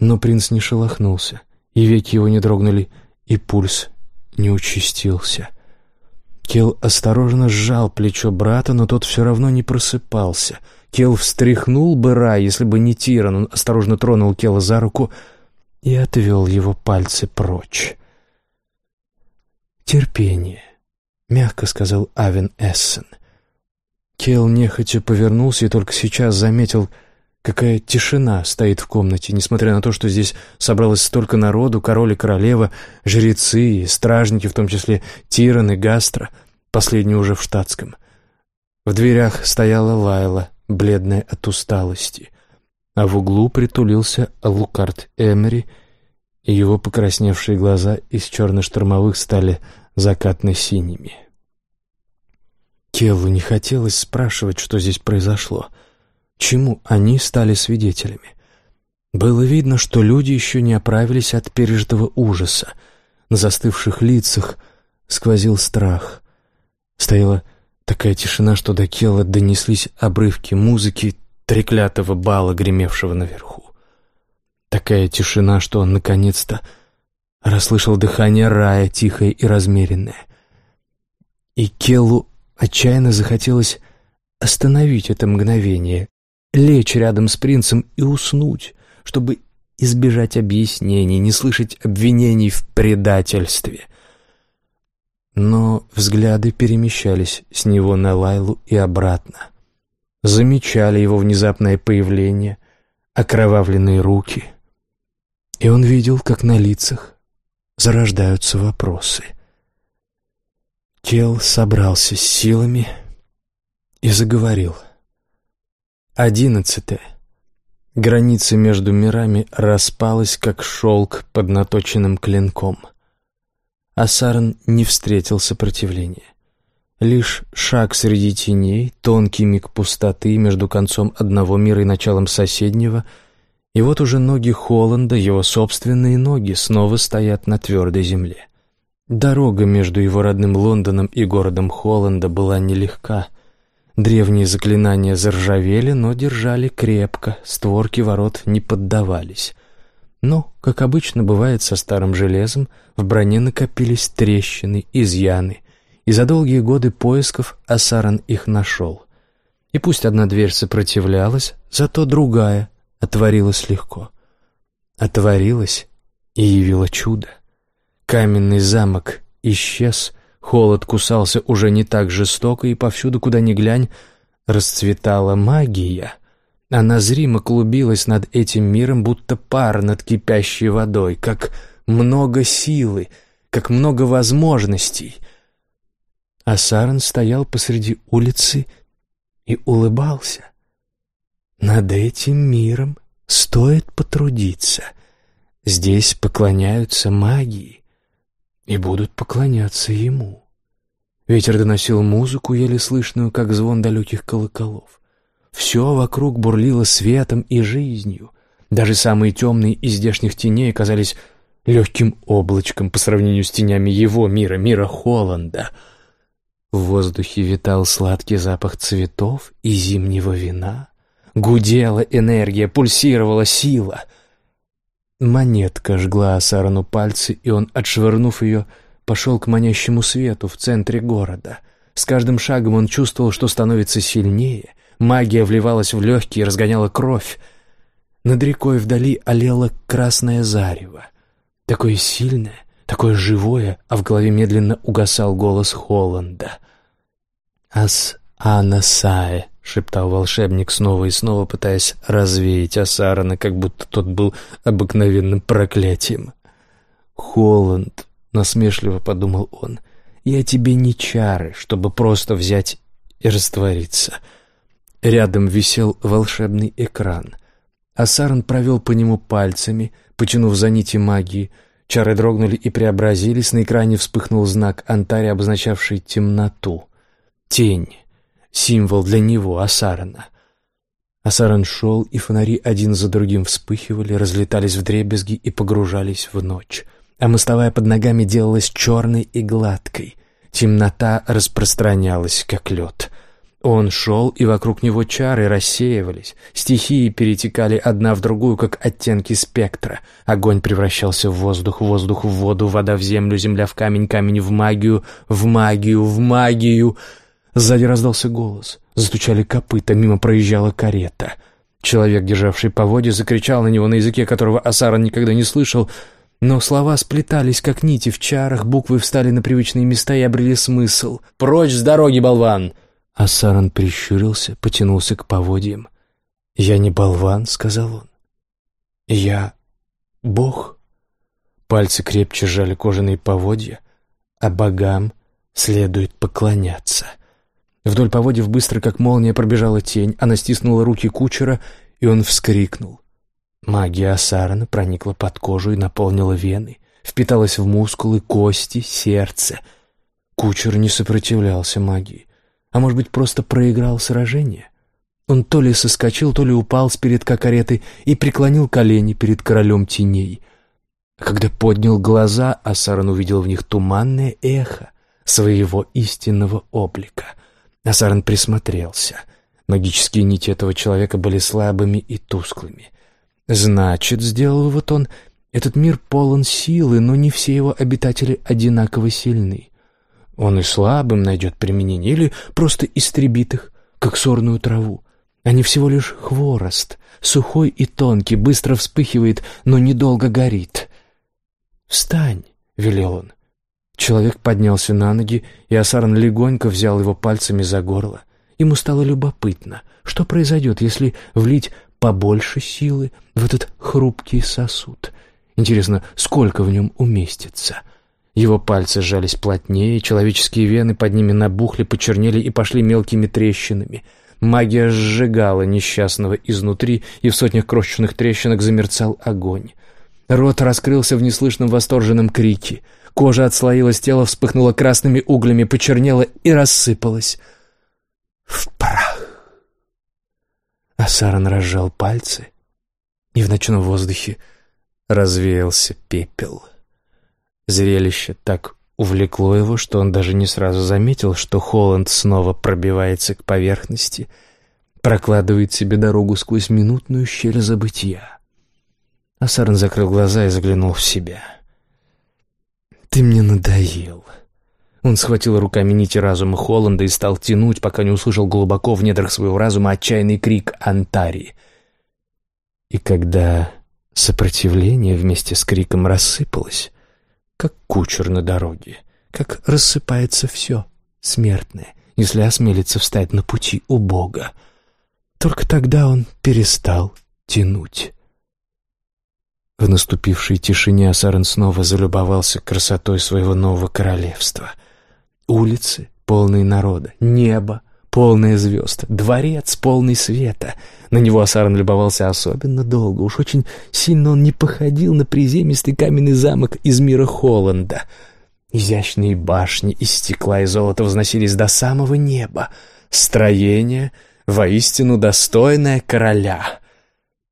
Но принц не шелохнулся, и веки его не дрогнули, — и пульс не участился. Кел осторожно сжал плечо брата, но тот все равно не просыпался. Кел встряхнул бы Рай, если бы не Тиран. Он осторожно тронул Кела за руку и отвел его пальцы прочь. «Терпение», — мягко сказал Авен Эссен. Кел нехотя повернулся и только сейчас заметил, Какая тишина стоит в комнате, несмотря на то, что здесь собралось столько народу, король и королева, жрецы и стражники, в том числе Тиран и Гастро, последний уже в штатском. В дверях стояла Лайла, бледная от усталости, а в углу притулился Лукард Эмери, и его покрасневшие глаза из черно-штормовых стали закатно-синими. Келлу не хотелось спрашивать, что здесь произошло, чему они стали свидетелями. Было видно, что люди еще не оправились от пережитого ужаса. На застывших лицах сквозил страх. Стояла такая тишина, что до Келла донеслись обрывки музыки треклятого бала, гремевшего наверху. Такая тишина, что он наконец-то расслышал дыхание рая, тихое и размеренное. И Келлу отчаянно захотелось остановить это мгновение, лечь рядом с принцем и уснуть, чтобы избежать объяснений, не слышать обвинений в предательстве. Но взгляды перемещались с него на Лайлу и обратно. Замечали его внезапное появление, окровавленные руки — и он видел, как на лицах зарождаются вопросы. Кел собрался с силами и заговорил. Одиннадцатое. Граница между мирами распалась, как шелк под наточенным клинком. А Саран не встретил сопротивления. Лишь шаг среди теней, тонкий миг пустоты между концом одного мира и началом соседнего — и вот уже ноги Холланда, его собственные ноги, снова стоят на твердой земле. Дорога между его родным Лондоном и городом Холланда была нелегка. Древние заклинания заржавели, но держали крепко, створки ворот не поддавались. Но, как обычно бывает со старым железом, в броне накопились трещины, изъяны, и за долгие годы поисков Асаран их нашел. И пусть одна дверь сопротивлялась, зато другая отворилась легко. Отворилась и явила чудо. Каменный замок исчез, холод кусался уже не так жестоко, и повсюду, куда ни глянь, расцветала магия. Она зримо клубилась над этим миром, будто пар над кипящей водой, как много силы, как много возможностей. А Саран стоял посреди улицы и улыбался. Над этим миром стоит потрудиться. Здесь поклоняются магии и будут поклоняться ему. Ветер доносил музыку, еле слышную, как звон далеких колоколов. Все вокруг бурлило светом и жизнью. Даже самые темные из здешних теней казались легким облачком по сравнению с тенями его мира, мира Холланда. В воздухе витал сладкий запах цветов и зимнего вина. Гудела энергия, пульсировала сила. Монетка жгла Асарану пальцы, и он, отшвырнув ее, пошел к манящему свету в центре города. С каждым шагом он чувствовал, что становится сильнее. Магия вливалась в легкие, разгоняла кровь. Над рекой вдали олело красное зарево. Такое сильное, такое живое, а в голове медленно угасал голос Холланда. «Ас-Анасае», — шептал волшебник снова и снова, пытаясь развеять Асарана, как будто тот был обыкновенным проклятием. «Холланд», — насмешливо подумал он, — «я тебе не чары, чтобы просто взять и раствориться». Рядом висел волшебный экран. Асаран провел по нему пальцами, потянув за нити магии. Чары дрогнули и преобразились, на экране вспыхнул знак Антари, обозначавший темноту. Тень символ для него, Асарана. Асаран шел, и фонари один за другим вспыхивали, разлетались в дребезги и погружались в ночь. А мостовая под ногами делалась черной и гладкой. Темнота распространялась, как лед. Он шел, и вокруг него чары рассеивались. Стихии перетекали одна в другую, как оттенки спектра. Огонь превращался в воздух, воздух в воду, вода в землю, земля в камень, камень в магию, в магию, в магию — Сзади раздался голос. Застучали копыта, мимо проезжала карета. Человек, державший поводья, закричал на него на языке, которого Асаран никогда не слышал, но слова сплетались, как нити в чарах, буквы встали на привычные места и обрели смысл. «Прочь с дороги, болван!» Асаран прищурился, потянулся к поводьям. «Я не болван», — сказал он. «Я Бог». Пальцы крепче сжали кожаные поводья, а богам следует поклоняться — Вдоль поводьев быстро, как молния, пробежала тень. Она стиснула руки кучера, и он вскрикнул. Магия Асарана проникла под кожу и наполнила вены, впиталась в мускулы, кости, сердце. Кучер не сопротивлялся магии, а может быть, просто проиграл сражение. Он то ли соскочил, то ли упал с передка кареты и преклонил колени перед королем теней. А когда поднял глаза, Асаран увидел в них туманное эхо своего истинного облика. Асаран присмотрелся. Магические нити этого человека были слабыми и тусклыми. Значит, сделал вывод он, этот мир полон силы, но не все его обитатели одинаково сильны. Он и слабым найдет применение, или просто истребит их, как сорную траву. Они всего лишь хворост, сухой и тонкий, быстро вспыхивает, но недолго горит. «Встань!» — велел он. Человек поднялся на ноги, и Асаран легонько взял его пальцами за горло. Ему стало любопытно, что произойдет, если влить побольше силы в этот хрупкий сосуд. Интересно, сколько в нем уместится? Его пальцы сжались плотнее, человеческие вены под ними набухли, почернели и пошли мелкими трещинами. Магия сжигала несчастного изнутри, и в сотнях крошечных трещинок замерцал огонь. Рот раскрылся в неслышном восторженном крике. Кожа отслоилась, тело вспыхнуло красными углями, почернело и рассыпалось. В прах. Асаран разжал пальцы, и в ночном воздухе развеялся пепел. Зрелище так увлекло его, что он даже не сразу заметил, что Холланд снова пробивается к поверхности, прокладывает себе дорогу сквозь минутную щель забытия. Асарн закрыл глаза и заглянул в себя. «Ты мне надоел». Он схватил руками нити разума Холланда и стал тянуть, пока не услышал глубоко в недрах своего разума отчаянный крик Антари. И когда сопротивление вместе с криком рассыпалось, как кучер на дороге, как рассыпается все смертное, если осмелится встать на пути у Бога. Только тогда он перестал тянуть. В наступившей тишине Асарен снова залюбовался красотой своего нового королевства. Улицы, полные народа, небо, полное звезд, дворец, полный света. На него Асаран любовался особенно долго, уж очень сильно он не походил на приземистый каменный замок из мира Холланда. Изящные башни из стекла и золота возносились до самого неба. Строение, воистину достойное короля.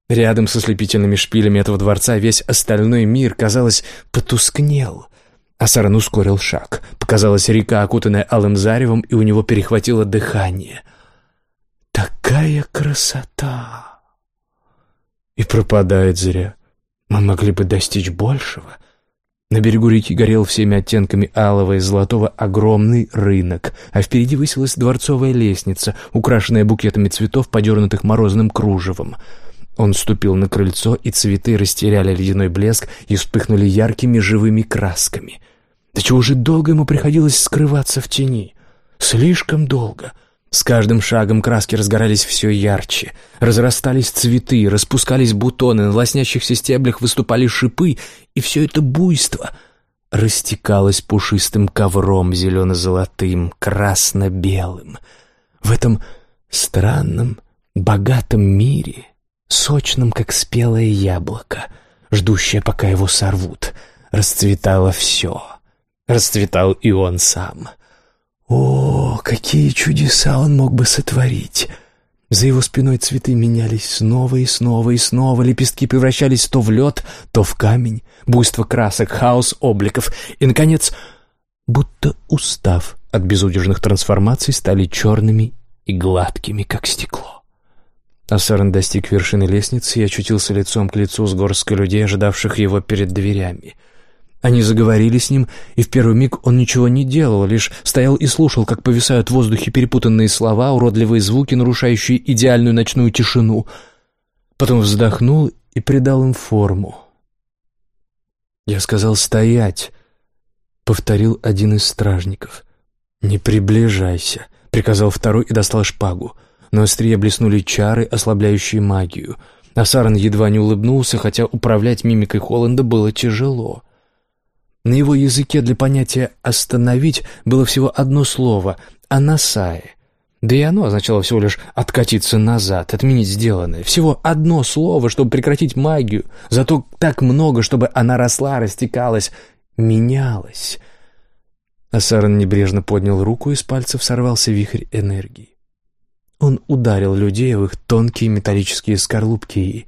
Рядом со слепительными шпилями этого дворца весь остальной мир, казалось, потускнел — Асаран ускорил шаг. Показалась река, окутанная алым заревом, и у него перехватило дыхание. «Такая красота!» И пропадает зря. Мы могли бы достичь большего. На берегу реки горел всеми оттенками алого и золотого огромный рынок, а впереди высилась дворцовая лестница, украшенная букетами цветов, подернутых морозным кружевом. Он ступил на крыльцо, и цветы растеряли ледяной блеск и вспыхнули яркими живыми красками. Да чего же долго ему приходилось скрываться в тени? Слишком долго. С каждым шагом краски разгорались все ярче. Разрастались цветы, распускались бутоны, на лоснящихся стеблях выступали шипы, и все это буйство растекалось пушистым ковром зелено-золотым, красно-белым. В этом странном, богатом мире, сочном, как спелое яблоко, ждущее, пока его сорвут, расцветало все — Расцветал и он сам. О, какие чудеса он мог бы сотворить! За его спиной цветы менялись снова и снова и снова, лепестки превращались то в лед, то в камень, буйство красок, хаос обликов, и, наконец, будто устав от безудержных трансформаций, стали черными и гладкими, как стекло. Асаран достиг вершины лестницы и очутился лицом к лицу с горсткой людей, ожидавших его перед дверями — они заговорили с ним, и в первый миг он ничего не делал, лишь стоял и слушал, как повисают в воздухе перепутанные слова, уродливые звуки, нарушающие идеальную ночную тишину. Потом вздохнул и придал им форму. «Я сказал стоять», — повторил один из стражников. «Не приближайся», — приказал второй и достал шпагу. На острие блеснули чары, ослабляющие магию. Асаран едва не улыбнулся, хотя управлять мимикой Холланда было тяжело. На его языке для понятия «остановить» было всего одно слово «анасае». Да и оно означало всего лишь откатиться назад, отменить сделанное. Всего одно слово, чтобы прекратить магию, зато так много, чтобы она росла, растекалась, менялась. Асаран небрежно поднял руку, и с пальцев сорвался вихрь энергии. Он ударил людей в их тонкие металлические скорлупки, и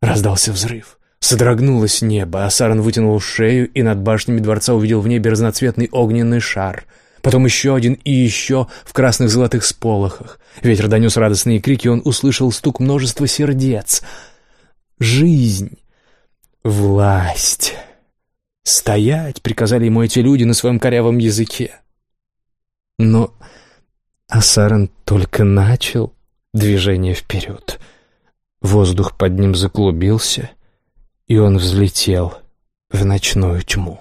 раздался взрыв. Содрогнулось небо, а Саран вытянул шею и над башнями дворца увидел в небе разноцветный огненный шар. Потом еще один и еще в красных золотых сполохах. Ветер донес радостные крики, он услышал стук множества сердец. Жизнь. Власть. «Стоять!» — приказали ему эти люди на своем корявом языке. Но Асаран только начал движение вперед. Воздух под ним заклубился — и он взлетел в ночную тьму.